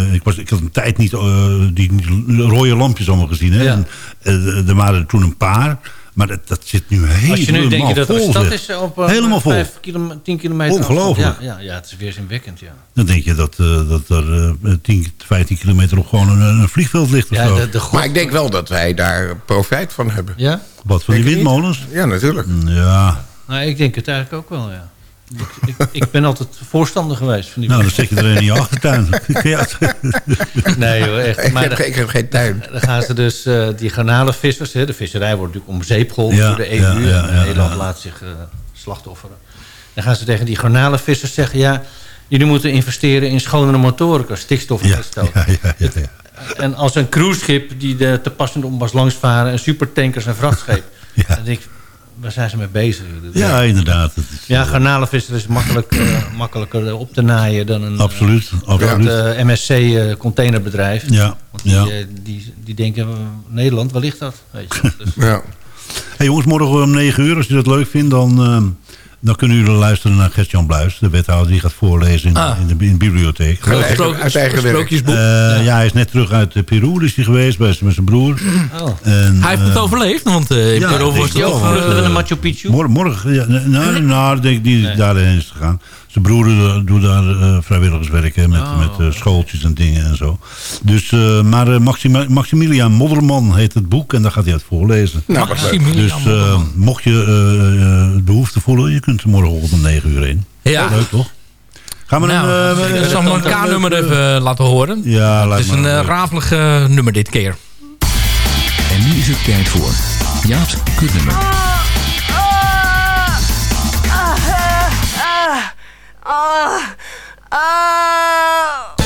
eh, ik, was, ik had een tijd niet eh, die, rode lampjes allemaal gezien. Hè? Ja. En, eh, er waren er toen een paar. Maar dat, dat zit nu helemaal Als je nu denkt je dat vol, stad is op eh, Helemaal vol. 5 kilo, 10 kilometer Ongelooflijk. Ja, ja, ja, het is weerzinwekkend, ja. Dan denk je dat, eh, dat er eh, 10, 15 kilometer op gewoon een, een vliegveld ligt. Of ja zo. de, de Maar ik denk wel dat wij daar profijt van hebben. ja? Wat, van die Denk windmolens? Ja, natuurlijk. Ja, Nou, ik denk het eigenlijk ook wel, ja. Ik, ik, ik ben altijd voorstander geweest van die nou dan zet je er een in je achtertuin. Ja, Nee hoor, echt. Ik Maar heb, dan, geen- ik heb geen tuin. dan gaan ze dus, eh, die garnalenvissers... Hè, de visserij wordt natuurlijk om zeep geholpen Ja, door de EU. ja, ja, en ja, Nederland ja. laat zich eh, slachtofferen. Dan gaan ze tegen die garnalenvissers zeggen... ja, jullie moeten investeren in schonere motoren, stikstof en uitstoot. Ja, ja, ja, ja. En als een cruiseschip die de te passend om was langsvaren... en supertankers en vrachtscheep. Ja. Dan denk ik, waar zijn ze mee bezig? Ja, inderdaad. Is, Ja, garnalenvisser is makkelijk, eh, makkelijker op te naaien dan een Absoluut, eh, absoluut. groot, eh, MSC eh, containerbedrijf. Ja, Want die, ja. eh, die, die denken, eh, Nederland, waar ligt dat? Weet je? Dus, Ja. Hey jongens, morgen om 9 uur, als je dat leuk vindt, dan, ehm, dan kunnen jullie luisteren naar Gert-Jan Bluis, de wethouder. Die gaat voorlezen in, Ah. in, de, in de bibliotheek. Uit eigen, uit eigen werk. Sprookjesboek. Eh, ja. hij is net terug uit eh, Peru, is hij geweest bij, met zijn broer. oh. En, Hij heeft het eh, overleefd, want eh in ja, Peru denk was wel, ook... Vluchten naar Machu Picchu? Morgen, morgen ja, nou, nou, nou, ik denk die daarheen is gegaan. Zijn broer doet daar eh, vrijwilligerswerk hè, met, Oh. met eh, schooltjes en dingen en zo. Dus, eh, maar Maxima- Maximilian Modderman heet het boek en daar gaat hij uit voorlezen. Nou. Dus eh, mocht je eh, eh, behoefte voelen, je kunt er morgenochtend om 9 uur heen. Ja. Leuk toch? Gaan we Nou, een... eh, ik zal een K-nummer even laten horen. Ja, Het is een rafelig nummer dit keer. En nu is het tijd voor Jaap's kutnummer. Ah! Uh, ah! Uh.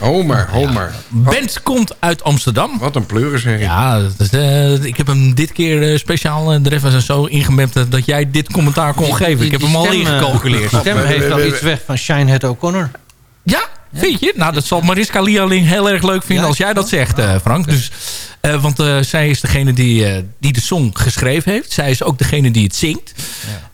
Homer, Homer. Bent komt uit Amsterdam. Wat een zeg ik. Ja, eh, ik heb hem dit keer eh, speciaal eh, er even zo ingemapt eh, dat jij dit commentaar kon geven. Ik heb hem al stem, ingecalculeerd. die stem heeft wel iets weg van Shinehead O'Connor. Ja, vind je? Nou, dat zal Mariska Lialing heel erg leug vinden Ja, als jij dat zegt, eh, Frank. Dus, eh, want eh, zij is degene die, eh, die de song geschreven heeft. Zij is ook degene die het zingt.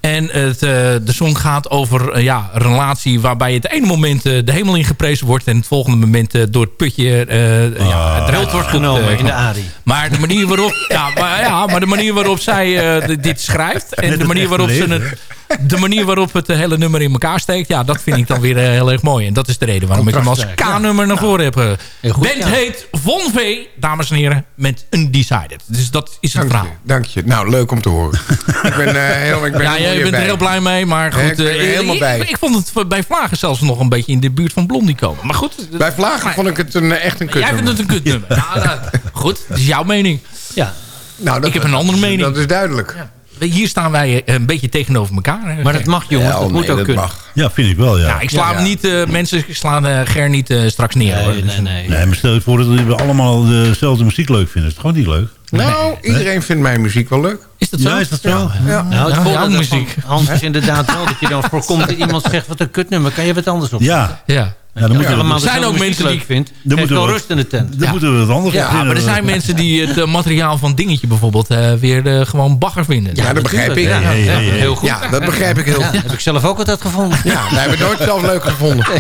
En het, eh, de song gaat over ja, een relatie waarbij het ene moment eh, de hemel ingeprezen wordt... en het volgende moment eh, door het putje eh ja, het eruit wordt genomen in de ARI. Maar de manier waarop, ja, maar, ja, maar de manier waarop zij eh, dit schrijft... en de manier waarop ze het de manier waarop het eh, hele nummer in elkaar steekt... ja, dat vind ik dan weer eh, heel erg mooi. En dat is de reden waarom ik hem als K-nummer naar voren heb. eh. goed, Band ja. heet Von V, dames en heren, met Undecided. Dus dat is het Dank verhaal. je, dank je. Nou, leuk om te horen. ik ben, eh, heel, ik ben ja, jij bent er heel blij mee, maar Ja, goed. ik ben er helemaal ik, bij. Ik, vond het bij Vlagen zelfs nog een beetje in de buurt van Blondie komen. Maar goed. Bij Vlagen Maar- vond ik het een, echt een kut. Jij vindt het een kutnummer. Ja, nou, goed, dat is jouw mening. Ja. Nou, dat, Ik heb een andere mening. Dat is duidelijk. Hier staan wij eh, een beetje tegenover elkaar. Maar dat mag, jongens. Ja, dat moet nee, ook dat kunnen. mag. Ja, vind ik wel, ja. Ja, ik sla Ja, hem ja. niet, eh, mensen slaan eh, Ger niet eh, straks neer. hoor. Nee, nee, nee. Nee, maar stel je voor dat we allemaal dezelfde muziek leuk vinden. Is het gewoon niet leuk? Nou, iedereen vindt mijn muziek wel leuk. Is dat zo? Ja, is dat zo? Ja. Nou, het Ja, muziek. Hans, is inderdaad wel dat je dan voorkomt dat iemand zegt wat een kutnummer. Kan je wat anders op? Ja, Ja. Ja dan we, allemaal Er zijn ook mensen die- vindt. Dan Geeft moeten wel we- rust in de tent. dan moeten we wat anders Ja, maar er zijn mensen die het eh, materiaal van Dingetje bijvoorbeeld eh, weer eh, ik bagger vinden. Ja, dat begrijp ik. Heel goed. Ja, dat begrijp ik heel goed. heb ik zelf ook altijd gevonden. Ja, wij hebben het nooit zelf leuk gevonden.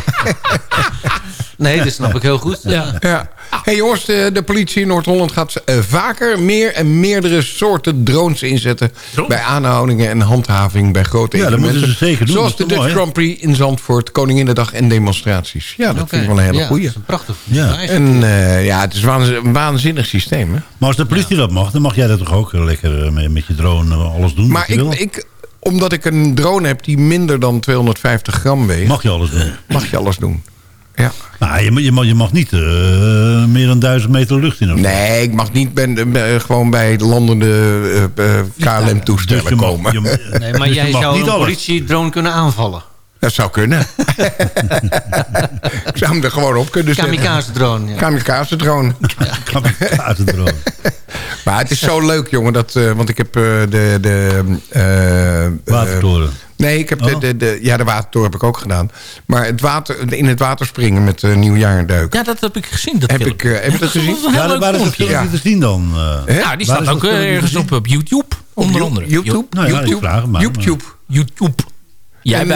Nee, dat snap ik heel goed. Ja. Ja. hey jongens, de, de politie in Noord-Holland gaat eh, vaker meer en meerdere soorten drones inzetten... Drones? bij aanhoudingen en handhaving bij grote Ja, dat evenementen. moeten ze zeker doen. Zoals Dat de Dutch mooi, Grand Prix in Zandvoort, Koninginnedag en demonstraties. Ja, dat vind ik wel een hele ja, goeie. Dat is een prachtig Ja. En eh, ja, het is een waanzinnig systeem. Hè? Maar als de politie dat mag, dan mag jij dat toch ook lekker eh, met, met je drone alles doen? Maar wat je wil? ik, ik, omdat ik een drone heb die minder dan 250 gram weegt... Mag je alles doen? mag je alles doen. Ja. Nou, je, mag- je, mag, je mag niet eh, meer dan duizend meter lucht in. Nee, ik mag niet ben, ben- gewoon bij landende eh, eh, KLM-toestellen Dus je mag- komen. je- Nee, maar dus jij zou niet een politiedrone kunnen aanvallen. Dat zou kunnen. ik zou hem er gewoon op kunnen zetten. Kamikaze-drone. Ja. Kamikaze-drone. Kamikaze-drone. Maar het is zo leuk, jongen. Dat, eh, want ik heb eh, de... de eh, eh, Watertoren. Nee, ik heb de, Oh. de, de... Ja, de watertoren heb ik ook gedaan. Maar het water, in het water springen met uh, nieuwjaarduik. Ja, dat heb ik gezien. Dat heb ik, eh, heb je dat gezien? Dat Ja, leuk waar is dat filmpje. filmpje te zien dan? eh? Hè? Ja, die staat ook eh, ergens op, op YouTube. Onder andere. YouTube? Nou ja, YouTube? maar. YouTube. YouTube. Jij En,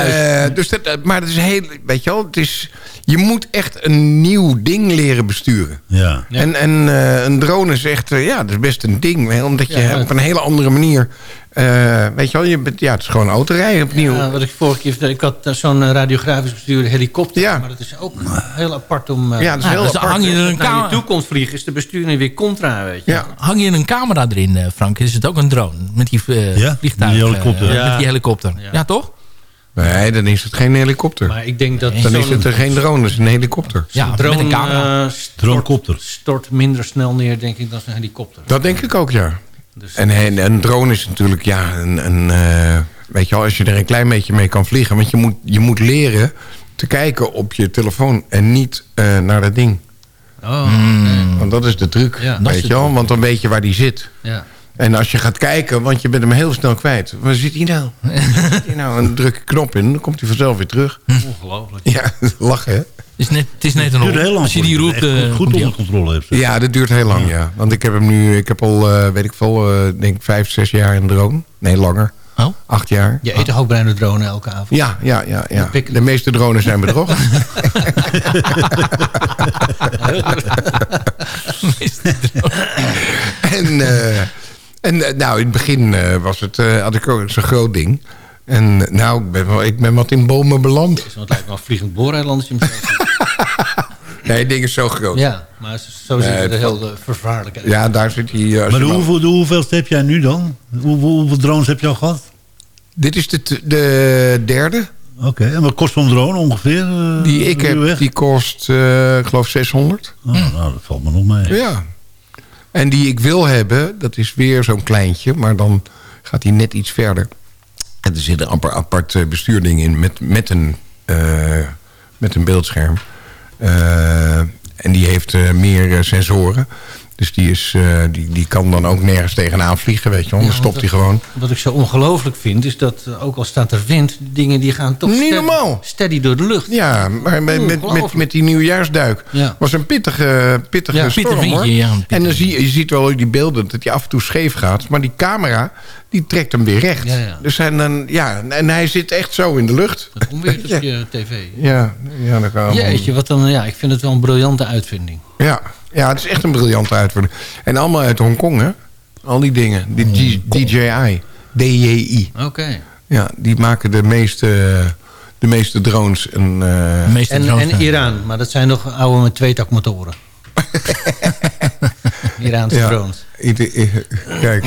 eh, dus dat, eh, maar het is heel, weet je wel, het is, je moet echt een nieuw ding leren besturen. Ja. En, en eh, een drone is echt, ja, dat is best een ding. hè, Omdat je Ja, op een hele andere manier, eh, weet je wel, je, bent- ja, het is gewoon autorijden opnieuw. Ja, wat ik vorige keer vertelde, ik had zo'n radiografisch bestuurde helikopter. Ja. Maar dat is ook heel apart om... eh, ja, dat is heel dus apart. hang je er een camera... toe komt vliegen, is de bestuurder weer contra, weet je. Ja. Hang je een camera erin, eh, Frank? Is het ook een drone? Met die Ja, vliegtuig. die helikopter. Ja. Met die helikopter. Ja. Ja, toch? Nee, dan is het geen helikopter. Maar ik denk dat dan is het er geen drone, dat is een helikopter. Ja, zo'n met drone een camera. eh, stort, minder snel neer, denk ik, dan zo'n helikopter. Dat denk ik ook, ja. Dus, En een, een drone is natuurlijk, ja, een, een, eh, weet je wel, als je er een klein beetje mee kan vliegen. Want je moet, je moet leren te kijken op je telefoon en niet eh, naar dat ding. oh, Hmm. Want dat is de truc, Ja, weet je wel. Want dan weet je waar die zit. ja. En als je gaat kijken, want je bent hem heel snel kwijt. Waar zit hij nou? Waar zit hij nou? En dan druk je knop in, dan komt hij vanzelf weer terug. Ongelooflijk. Ja, lachen hè? Het is net, het is net een heel lang Als je die roept... eh, goed, die onder controle hebt. zeg. Ja, dat duurt heel lang, ja. Want ik heb hem nu, ik heb al, eh, weet ik veel, eh, denk ik vijf, zes jaar in drone. Nee, langer. Oh. Acht jaar. Je eet toch ook bijna de drone elke avond? Ja, ja, ja. ja. De meeste drones zijn bedrog. en eh, en eh, nou, in het begin eh, was het, eh, had ik ook zo'n groot ding. En nou, ik ben, wel, ik ben wat in bomen beland. Het lijkt wel een vliegend booreiland als je. Nee, het ding is zo groot. Ja, Ja, maar zo ziet Nee, het er het heel eh, vervaarlijk uit. daar zit hij... eh, als Maar de, hoeveel, de hoeveelste heb jij nu dan? Hoe, hoe- hoeveel drones heb je al gehad? Dit is de, de derde Oké, en wat kost zo'n drone ongeveer? die ik heb. weg? Die kost, eh, ik geloof, 600. Oh, nou, dat valt me nog mee. Ja. En die ik wil hebben, dat is weer zo'n kleintje. Maar dan gaat hij net iets verder. En er zit een apart, apart bestuurding in met, met, een, eh, met een beeldscherm. Eh, en die heeft eh, meer sensoren. Dus die, is, eh, die, die kan dan ook nergens tegenaan vliegen, weet je wel. Dan stopt hij gewoon. Wat ik zo ongelooflijk vind, is dat eh, ook al staat er wind, die dingen die gaan toch Niet steady, door de lucht. Ja, maar met, met, met, die nieuwjaarsduik Ja. was een pittige, pittige Ja, storm, pittig hoor. windje, pittig en dan zie je, je ziet wel die beelden dat hij af en toe scheef gaat. Maar die camera, die trekt hem weer recht. Dus hij, dan, ja, en hij zit echt zo in de lucht. Dat onweert op je tv. Ja, ja, dan kan Jeetje, wat dan, ja, ik vind het wel een briljante uitvinding. Ja, ja, het is echt een briljante uitvoering. En allemaal uit Hongkong, hè? Al die dingen. Die DJI. DJI. Oké. Ja, die maken de meeste, de meeste drones. En, eh, en, en Iran, maar dat zijn nog oude met tweetakmotoren. Iraanse Ja. drones. Kijk,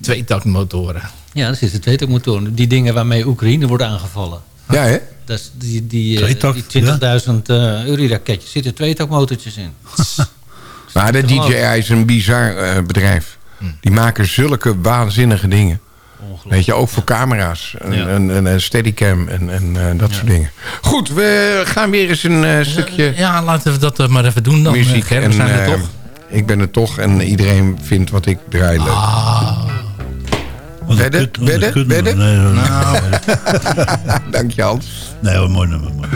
Tweetakmotoren. Ja, er zitten tweetakmotoren. Die dingen waarmee Oekraïne wordt aangevallen. Ja, hè? Dat is die, die, eh, die 20.000 eh Uri-raketjes zitten tweetakmotortjes in. maar de. DJI is een bizar eh, bedrijf. Die maken zulke waanzinnige dingen. Weet je, ook voor camera's. En, Ja. en, en, en steadicam en, en eh, dat soort dingen. Goed, we gaan weer eens een stukje Ja, laten we dat maar even doen dan. muziek. Ger. We en, zijn er toch. Ik ben er toch en iedereen vindt wat ik draai leuk. Ah. Wedden? Wedden? Wedden? Nee. Dank je, Hans. nee hoor, mooi nummer. Mooi.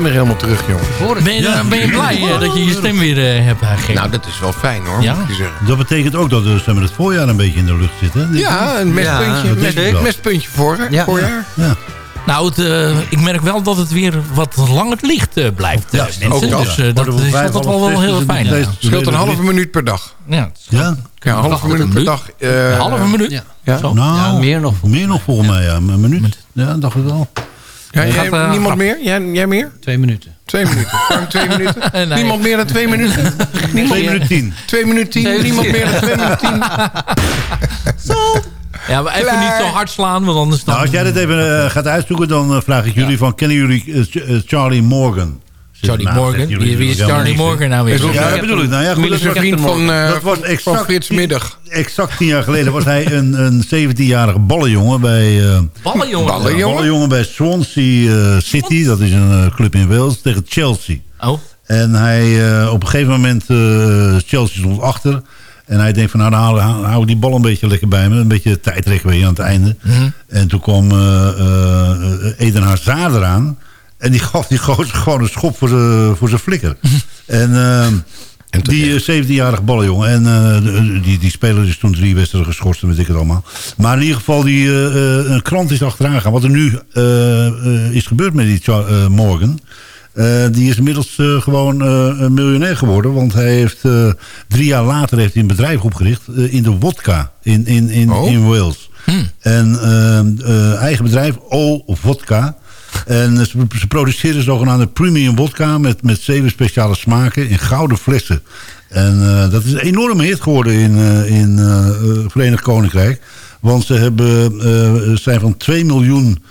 Stem weer helemaal terug, jongen. Ben je, ben je blij eh, dat je je stem weer eh, hebt gegeven? Nou, dat is wel fijn, hoor, Ja? moet je zeggen. Dat betekent ook dat maar, het voorjaar een beetje in de lucht zit, hè? Ja, een mestpuntje, mest, mestpuntje voor, Ja. voorjaar. Ja. Nou, het, eh, ik merk wel dat het weer wat langer het licht eh, blijft, mensen. ook dat. Dus dat we is wel, wel heel het fijn. ja. steeds- Scheelt een halve minuut per dag. Ja, Ja? Ja, een halve minuut per dag. eh, Een halve minuut? Ja. Ja. Nou, meer nog. Meer nog volgens mij, ja. Een minuut. Ja, dacht ik wel. Ja, jij, Gaat, eh, niemand grap. meer? Jij, jij meer? Twee minuten. Twee minuten. Twee minuten. Nee. Niemand meer dan twee minuten? Niemand Twee minuten tien. Twee minuten tien. Twee Niemand meer dan twee minuten tien. Ja, maar even Klaar. niet zo hard slaan, want anders dan... Nou, als jij dit even eh, gaat uitzoeken, dan eh, vraag ik jullie van... Kennen jullie eh, Charlie Morgan? Charlie Nou, Morgan? Wie, wie is niks, Morgan nou weer? Ja, dat bedoel ik. Nou ja, goed, Dat is een vriend van, eh, dat was exact, van Frits Middag. Exact tien jaar geleden was hij een, een 17-jarige ballenjongen bij... eh, Ballenjongen? Ballenjongen? ballenjongen bij Swansea eh, City. Dat is een eh, club in Wales. Tegen Chelsea. Oh, En hij, eh, op een gegeven moment, eh, Chelsea stond achter. En hij denkt van, nou, dan hou, hou- hou ik die bal een beetje lekker bij me. Een beetje weet je, aan het einde. Mhm. En toen kwam eh eh, Eden Hazard eraan. En die gaf die gozer gewoon een schop voor zijn voor zijn flikker. en... eh, die eh, 17-jarige ballenjongen. En eh, de- die, die speler is toen drie wedstrijden geschorst en weet ik het allemaal. Maar in ieder geval, die, eh, eh, een krant is achteraan gegaan. Wat er nu eh, eh, is gebeurd met die eh, Morgan. eh, die is inmiddels eh, gewoon eh, een miljonair geworden. Want hij heeft eh, drie jaar later heeft hij een bedrijf opgericht eh, in de wodka in, in, in, Oh. in Wales. En eh, eh, eigen bedrijf, O Vodka. En ze, produceren zogenaamde premium vodka met, met zeven speciale smaken in gouden flessen. En eh, dat is een enorme hit geworden in, eh in eh, eh, Verenigd Koninkrijk. Want ze hebben, zijn van 2 miljoen...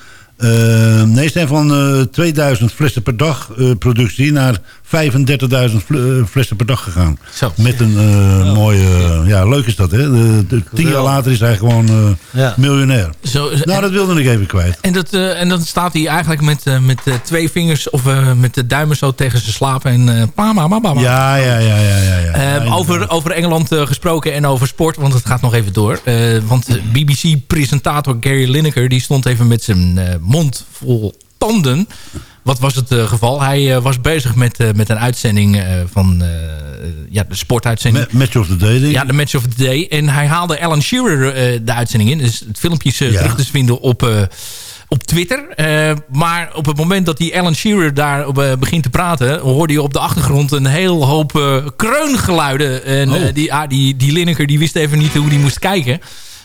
nee, zijn van eh 2000 flessen per dag productie naar 35.000 fl- eh, flessen per dag gegaan. Zo. Met een eh, mooie... ja, leuk is dat, hè? De, de- tien jaar later is hij gewoon eh, Ja. miljonair. Zo, Nou, dat wilde ik even kwijt. En, dat, en dan staat hij eigenlijk met, met twee vingers of met de duimen zo tegen zijn slapen. En eh pa, ma, ma, ma, ma. Ja, ja, ja, ja, ja. ja. Over, over Engeland gesproken en over sport, want het gaat nog even door. Want BBC-presentator Gary Lineker die stond even met zijn mond vol tanden. Wat was het eh, geval? Hij eh, was bezig met, eh, met een uitzending van ja, de sportuitzending. Ma- Match of the day. Ja, de Match of the Day. En hij haalde Alan Shearer de uitzending in. Dus het filmpje is terug te vinden op, op Twitter. Maar op het moment dat die Alan Shearer daar op, begint te praten... hoorde je op de achtergrond een heel hoop eh, kreungeluiden. En Oh. die, ah, die, die Lineker die wist even niet hoe die moest kijken.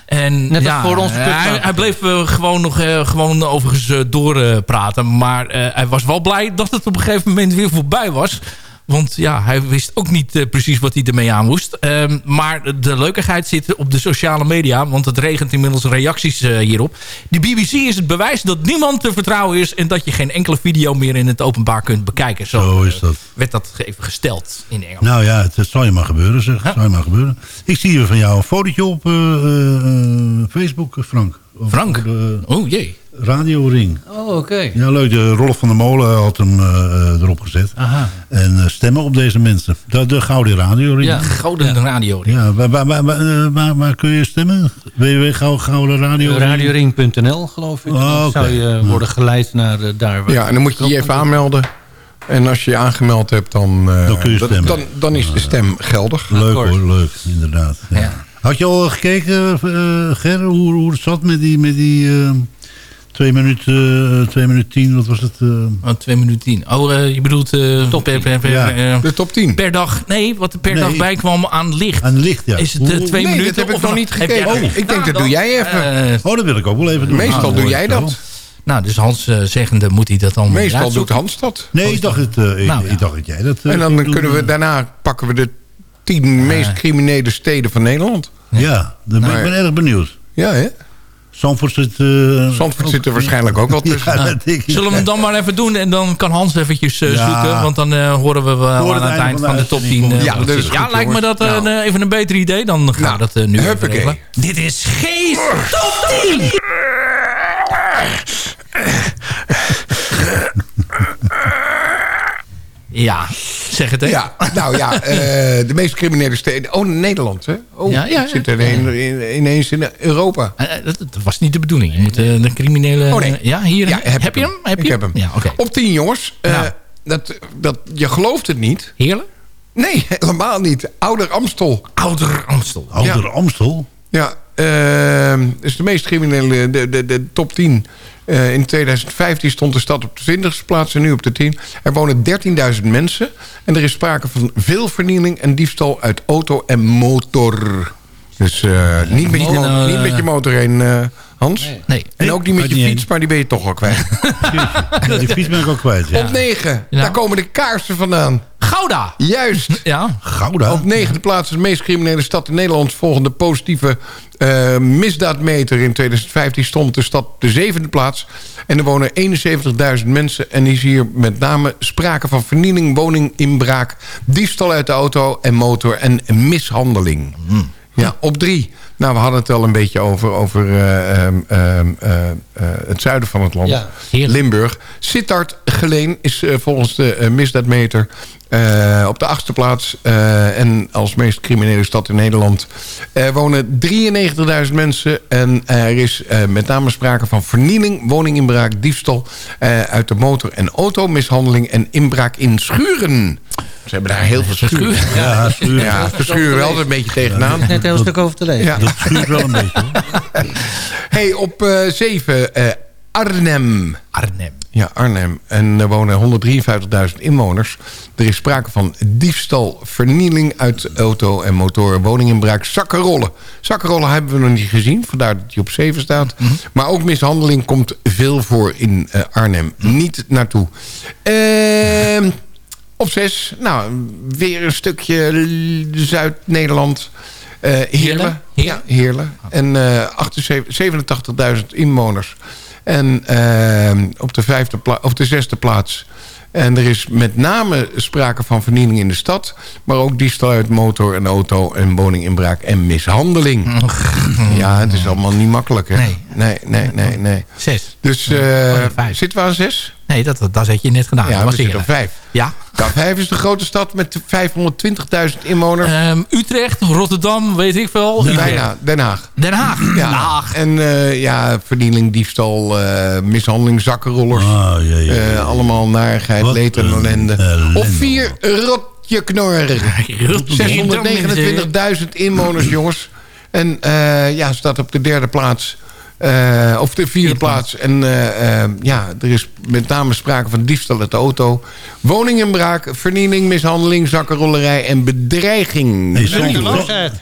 En, Net als ja, voor onze hij, hij bleef eh, gewoon nog eh, gewoon overigens eh, doorpraten. maar hij was wel blij dat het op een gegeven moment weer voorbij was. Want ja, hij wist ook niet eh, precies wat hij ermee aan moest. Ehm, maar de leukigheid zit op de sociale media. Want het regent inmiddels reacties eh, hierop. De BBC is het bewijs dat niemand te vertrouwen is... en dat je geen enkele video meer in het openbaar kunt bekijken. Zo, Zo is eh, dat. werd dat even gesteld in Engeland. Nou ja, het, het zal je maar gebeuren, zeg. Het zal je maar gebeuren. Ik zie hier van jou een fotootje op Facebook, Frank. Frank? Oh jee. Radio Ring. Oh, oké. Ja, leuk. De Rolf van der Molen had hem eh, eh, erop gezet. Aha. En eh, stemmen op deze mensen. De, de Gouden Radio Ring. Ja. Gouden radio. Ja, waar, waar, waar, waar, waar- waar kun je stemmen? www.gouden Radio Radioring.nl geloof ik. Oh, Dan oké. zou je worden geleid naar daar. waar- Ja, en dan moet je je even aanmelden. En als je je aangemeld hebt, dan, eh, Dan kun je dan- stemmen. Dan, dan is de stem geldig. Leuk hoor, leuk. Inderdaad. Ja. Ja. Had je al gekeken, eh Ger, hoe, hoe het zat met die, met die eh, twee minuten eh, twee minuten tien, wat was het? eh? Oh, 2 minuten 10. Oh, eh, je bedoelt eh, Top per, per, per, Ja. De top 10. per dag. Nee, wat er per Nee. dag bij kwam aan licht. Aan licht, ja. Is het twee nee, minuten? dat heb ik nog niet gekeken. Oh, Ik denk, nou, dat dan, doe jij even. Oh, dat wil ik ook wel even doen. Meestal Ah, doe jij dat. nou, dus Hans zeggende moet hij dat allemaal Meestal doet. Hans dat. Nee, ik dacht, het, eh, ik, Nou, ja. ik dacht dat jij dat... En dan kunnen we daarna pakken we de tien meest criminele steden van Nederland. Ja, dan ben Nou, ik ben ja. erg benieuwd. Ja, hè? Zandvoort zit... eh, Zandvoort zit er waarschijnlijk ook wel tussen. Ja, dat. Zullen we hem dan maar even doen en dan kan Hans eventjes eh, Ja. zoeken. Want dan eh, horen we wel aan het het eind van van de top 10. uitzending eh, Ja, dat goed, lijkt me dat Nou. een- even een beter idee. Dan gaan Nou, we dat eh, nu even. Dit is Geest Top 10! Ja, zeg het hè. Ja, nou ja, eh, de meest criminele steden. Oh, Nederland, hè? Oh, Ja, zit er in, in- ineens in Europa. Eh, eh, dat, dat was niet de bedoeling. Je moet de criminele... Oh, nee. Ja, hier. Ja, heb, je hem? Heb Ik je heb hem. Ja, oké. Op 10, jongens. Nou. dat, dat, je gelooft het niet. Heerlijk? Nee, helemaal niet. Ouder Amstel. Ouder Amstel. Ouder Amstel? Ja, ehm is de meest criminele, de, de, de top 10. Eh, in 2015 stond de stad op de 20e plaats en nu op de 10. Er wonen 13.000 mensen. En er is sprake van veel vernieling en diefstal uit auto en motor. Dus eh, niet, met je, niet met je motor heen, eh, Hans. Nee. En ook niet met je fiets, maar die ben je toch al kwijt. Ja, die fiets ben ik ook kwijt. Ja. Op 9, Ja. daar komen de kaarsen vandaan. Gouda. Juist. Ja. Gouda. Op negende plaats is de meest criminele stad in Nederland... volgende positieve eh, misdaadmeter in 2015 stond de stad op de zevende plaats. En er wonen 71.000 mensen. En is hier met name sprake van vernieling, woninginbraak... diefstal uit de auto en motor en mishandeling. Ja, op drie. Nou, we hadden het al een beetje over, over eh, ehm, ehm, eh, eh, het zuiden van het land. Ja. Limburg. Sittard Geleen is volgens de misdaadmeter eh, op de achtste plaats. eh, en als meest criminele stad in Nederland. Er wonen 93.000 mensen. En er is eh, met name sprake van vernieling, woninginbraak, diefstal... eh, uit de motor- en automishandeling en inbraak in schuren. Ze hebben daar heel veel schuren. Ja, schuren. Ja, ze schuren wel een beetje tegenaan. Net een heel stuk over te lezen. Ja. Dat schuurt wel een beetje. hoor. Hey, op eh 7 eh, Arnhem. Arnhem. Ja, Arnhem. En er wonen 153.000 inwoners. Er is sprake van diefstal, vernieling uit auto en motoren, woninginbraak, zakkenrollen. Zakkenrollen hebben we nog niet gezien, vandaar dat hij op 7 staat. Maar ook mishandeling komt veel voor in eh, Arnhem. Niet naartoe. Ehm op 6, nou, weer een stukje Zuid-Nederland. Eh Heerlen. Heerlen? Ja, Heerlen. En eh 78 87.000 inwoners. En eh, op, de vijfde of de zesde plaats. En er is met name sprake van vernieling in de stad. Maar ook diefstal uit motor en auto en woninginbraak en mishandeling. Ja, het is allemaal niet makkelijk, hè? Nee. Nee, nee, nee, nee. Zes. Dus nee, vijf. zitten we aan zes? Nee, dat, dat had je net gedaan. Ja, dat we zitten op vijf. Ja. Nou, vijf is de grote stad met 520.000 inwoners. Ehm, Utrecht, Rotterdam, weet ik veel. Bijna, Den Haag. Den Haag. Ja. Den Haag. En eh, ja, verdiening, diefstal, eh, mishandeling, zakkenrollers. Ah, ja, ja, ja. Allemaal narigheid, leed en ellende. Op vier, Rotjeknor. 639.000 inwoners, jongens. En eh, ja, staat op de derde plaats. Eh, of de vierde plaats. En eh, eh, ja, er is met name sprake van diefstal uit de auto. Woninginbraak, vernieling, mishandeling, zakkenrollerij en bedreiging. Nee,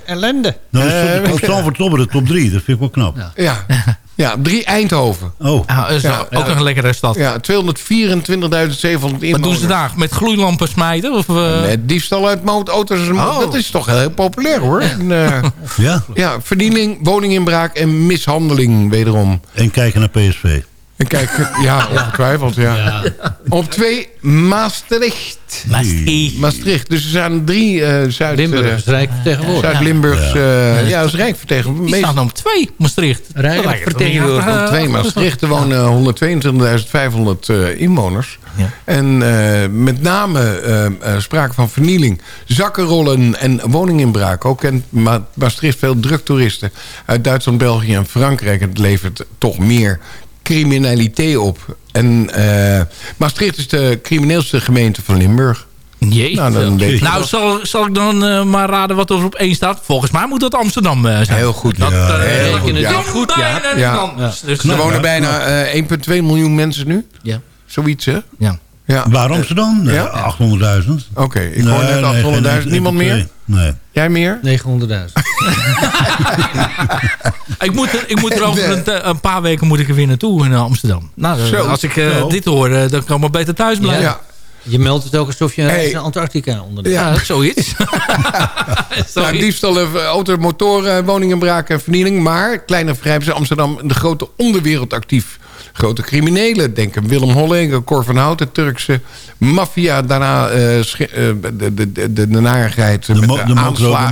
ellende. Nou, is Zandvoort- Zandvoort top in de top 3. Dat vind ik wel knap. Ja, ja drie Eindhoven. Oh, Ja, dat is Ja, ook een lekkere stad. Ja, 224.700 inwoners. Wat doen ze daar? Met gloeilampen smijten? Of, eh, Met diefstal uit mo- auto's en mo- Oh. Dat is toch heel populair hoor. En, eh, ja. ja, verdiening, woninginbraak en mishandeling wederom. En kijken naar PSV. En kijk, ja, ongetwijfeld, ja. Op twee, Maastricht. Maastricht. Maastricht. Dus er zijn drie eh Zuid... Limburg eh, rijk vertegenwoordigd. Zuid-Limburgs... eh, ja, dat is rijk Die vertegenwoordigd. staan op twee, Maastricht. Rijk vertegenwoordigd. Op eh, twee Maastricht. Er wonen 122.500 eh, inwoners. Ja. En eh, met name eh, eh, sprake van vernieling, zakkenrollen en woninginbraak. Ook kent Ma Maastricht veel drugtoeristen uit Duitsland, België en Frankrijk. Het levert toch meer criminaliteit op. En eh, Maastricht is de crimineelste gemeente van Limburg. Jee. Nou, dan je Nou, zal, zal ik dan eh, maar raden wat er op één staat? Volgens mij moet dat Amsterdam eh, zijn. Heel goed. Dat, Ja, heel goed, ja. Goed, ja. Dus, Er wonen bijna eh, 1,2 miljoen mensen nu. Ja. Zoiets, hè? Ja. Ja. Waar Amsterdam? Nee, Ja? 800.000. Oké, ik hoor Nee, net nee, 800.000. geen- Niemand meer? Nee. Jij meer? 900.000. Ik moet, er, ik moet er over een, een paar weken moet ik er weer naartoe in eh, Amsterdam. Nou, Zo. als ik eh, dit hoor, eh, dan kan ik maar beter thuis blijven. Ja. Je meldt het ook alsof je Hey. in Antarctica onder de... Ja, zoiets. Nou, zoiets. diefstal, auto, motoren, woninginbraak en vernieling. Maar, kleine vergrijp is Amsterdam de grote onderwereld actief. Grote criminelen, denk aan Willem Hollegen, Cor van Hout, de Turkse maffia. Daarna eh, eh, de, de, de, de narigheid De, met mo de,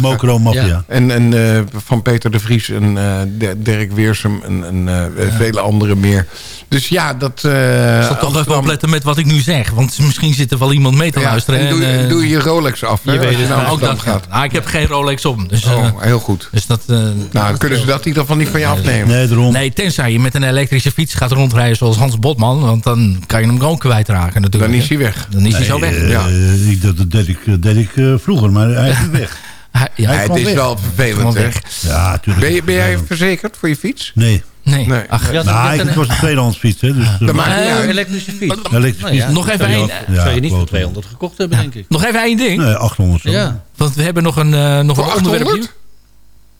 mokro, maffia. Ja. En, en eh, van Peter de Vries en eh, De- Dirk Weersum en, en eh, vele anderen meer. Dus ja, dat... eh Ik zal toch even opletten met wat ik nu zeg. Want misschien zit er wel iemand mee te Ja, luisteren. en doe, en, je- doe je Rolex af, hè, Je weet als je het nou, ook dat gaat. Nou, ik heb geen Rolex om. Dus, Oh, heel goed. dus dat... eh, Nou, kunnen ze dat in ieder geval niet van je afnemen. Nee, daarom. Nee, tenzij je met een elektrische fiets gaat rondrijden rondrijden zoals Hans Botman. Want dan kan je hem ook kwijtraken natuurlijk. Dan is hij weg. Dan is hij zo weg. Eh, Ja. ik, dat, dat deed ik, deed ik vroeger, maar hij is weg. Hij- ja, Hij het is weg. wel vervelend, Gewoon hè? weg. Ja, tuurlijk. Ben, je, ben jij verzekerd voor je fiets? Nee. Nee. Nee. Ach, Ja, Nou, een- het was een tweedehands fiets, hè. Dus, eh, Dat maakt niet uit. elektrische fiets. elektrische Nou ja, fiets. Nog even één, ja, zou je niet voor klote. 200 gekocht hebben, denk ik. nog even één ding. Nee, 800 zo. Ja, Want we hebben nog een, eh, nog Voor een onderwerpje. 800?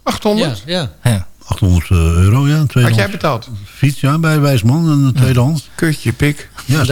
800? ja, ja. Ja. 800 euro, ja. Had jij betaald? fiets, ja, bij Wijsman. Een tweedehands. Kutje, pik. Ja,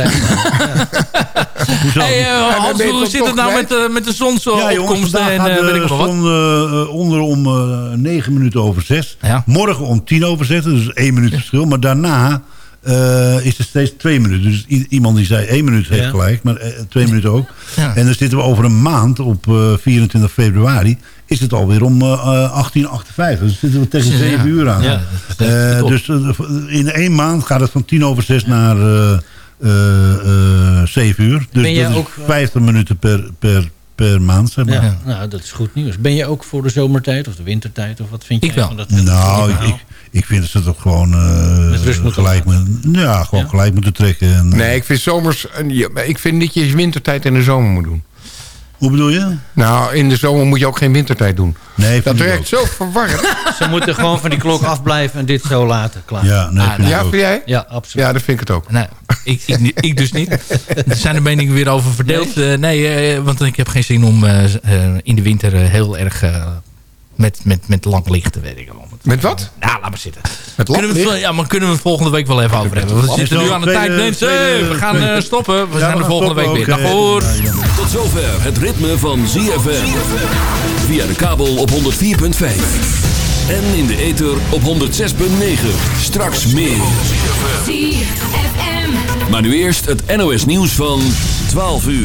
hoezo? Hey, eh, Hans, hoe zit het nou met, eh, met de Ja, zonsopkomst jongens, vandaag en gaat eh, weet ik zon eh, eh, onder om eh 9 minuten over 6. Ja. Morgen om 10 over 6, dus 1 minuut verschil. Maar daarna eh, is het steeds 2 minuten. Dus iemand die zei 1 minuut heeft Ja. gelijk, maar 2 minuten ook. Ja. En dan zitten we over een maand, op eh, 24 februari... is het alweer om eh, eh, 18.58. Dus zitten we tegen Ja. 7 uur aan. Eh, dus eh, in één maand gaat het van 10 over 6 naar eh, eh, eh, 7 uur. Dus Ben jij dat is ook, eh, 50 minuten per, per, per maand, zeg maar. Ja, nou, dat is goed nieuws. Ben je ook voor de zomertijd of de wintertijd? Of wat vind Ik jij wel. van dat Nou, ik, ik, ik vind dat ze toch gewoon eh, Met rust moeten gelijk, moet, ja, gewoon Ja? gelijk moeten trekken. En, Nee, ik vind zomers... Ik vind dat je wintertijd in de zomer moet doen. Hoe bedoel je? Nou, in de zomer moet je ook geen wintertijd doen. Nee, Dat werkt zo verwarrend. Ze moeten gewoon van die klok afblijven en dit zo laten. Klaar. Ja, nee, Ah, vind Ja, ook. vind jij? Ja, absoluut. Ja, dat vind ik het ook. Nee, ik, ik, niet- ik dus niet. Er zijn de meningen weer over verdeeld. Nee, nee eh, want ik heb geen zin om eh, eh, in de winter eh, heel erg eh, met, met, met lang licht te werken. Met wat? Nou, laat maar zitten. Met Kunnen we, ja, maar kunnen we het volgende week wel even over hebben. Want we Is zitten nu al aan de tijd. Mensen, we gaan eh, stoppen. We Ja, zijn er gaan volgende week weer. Dag ja. Tot zover het ritme van ZFM. Via de kabel op 104.5. En in de ether op 106.9. Straks meer. Maar nu eerst het NOS nieuws van 12 uur.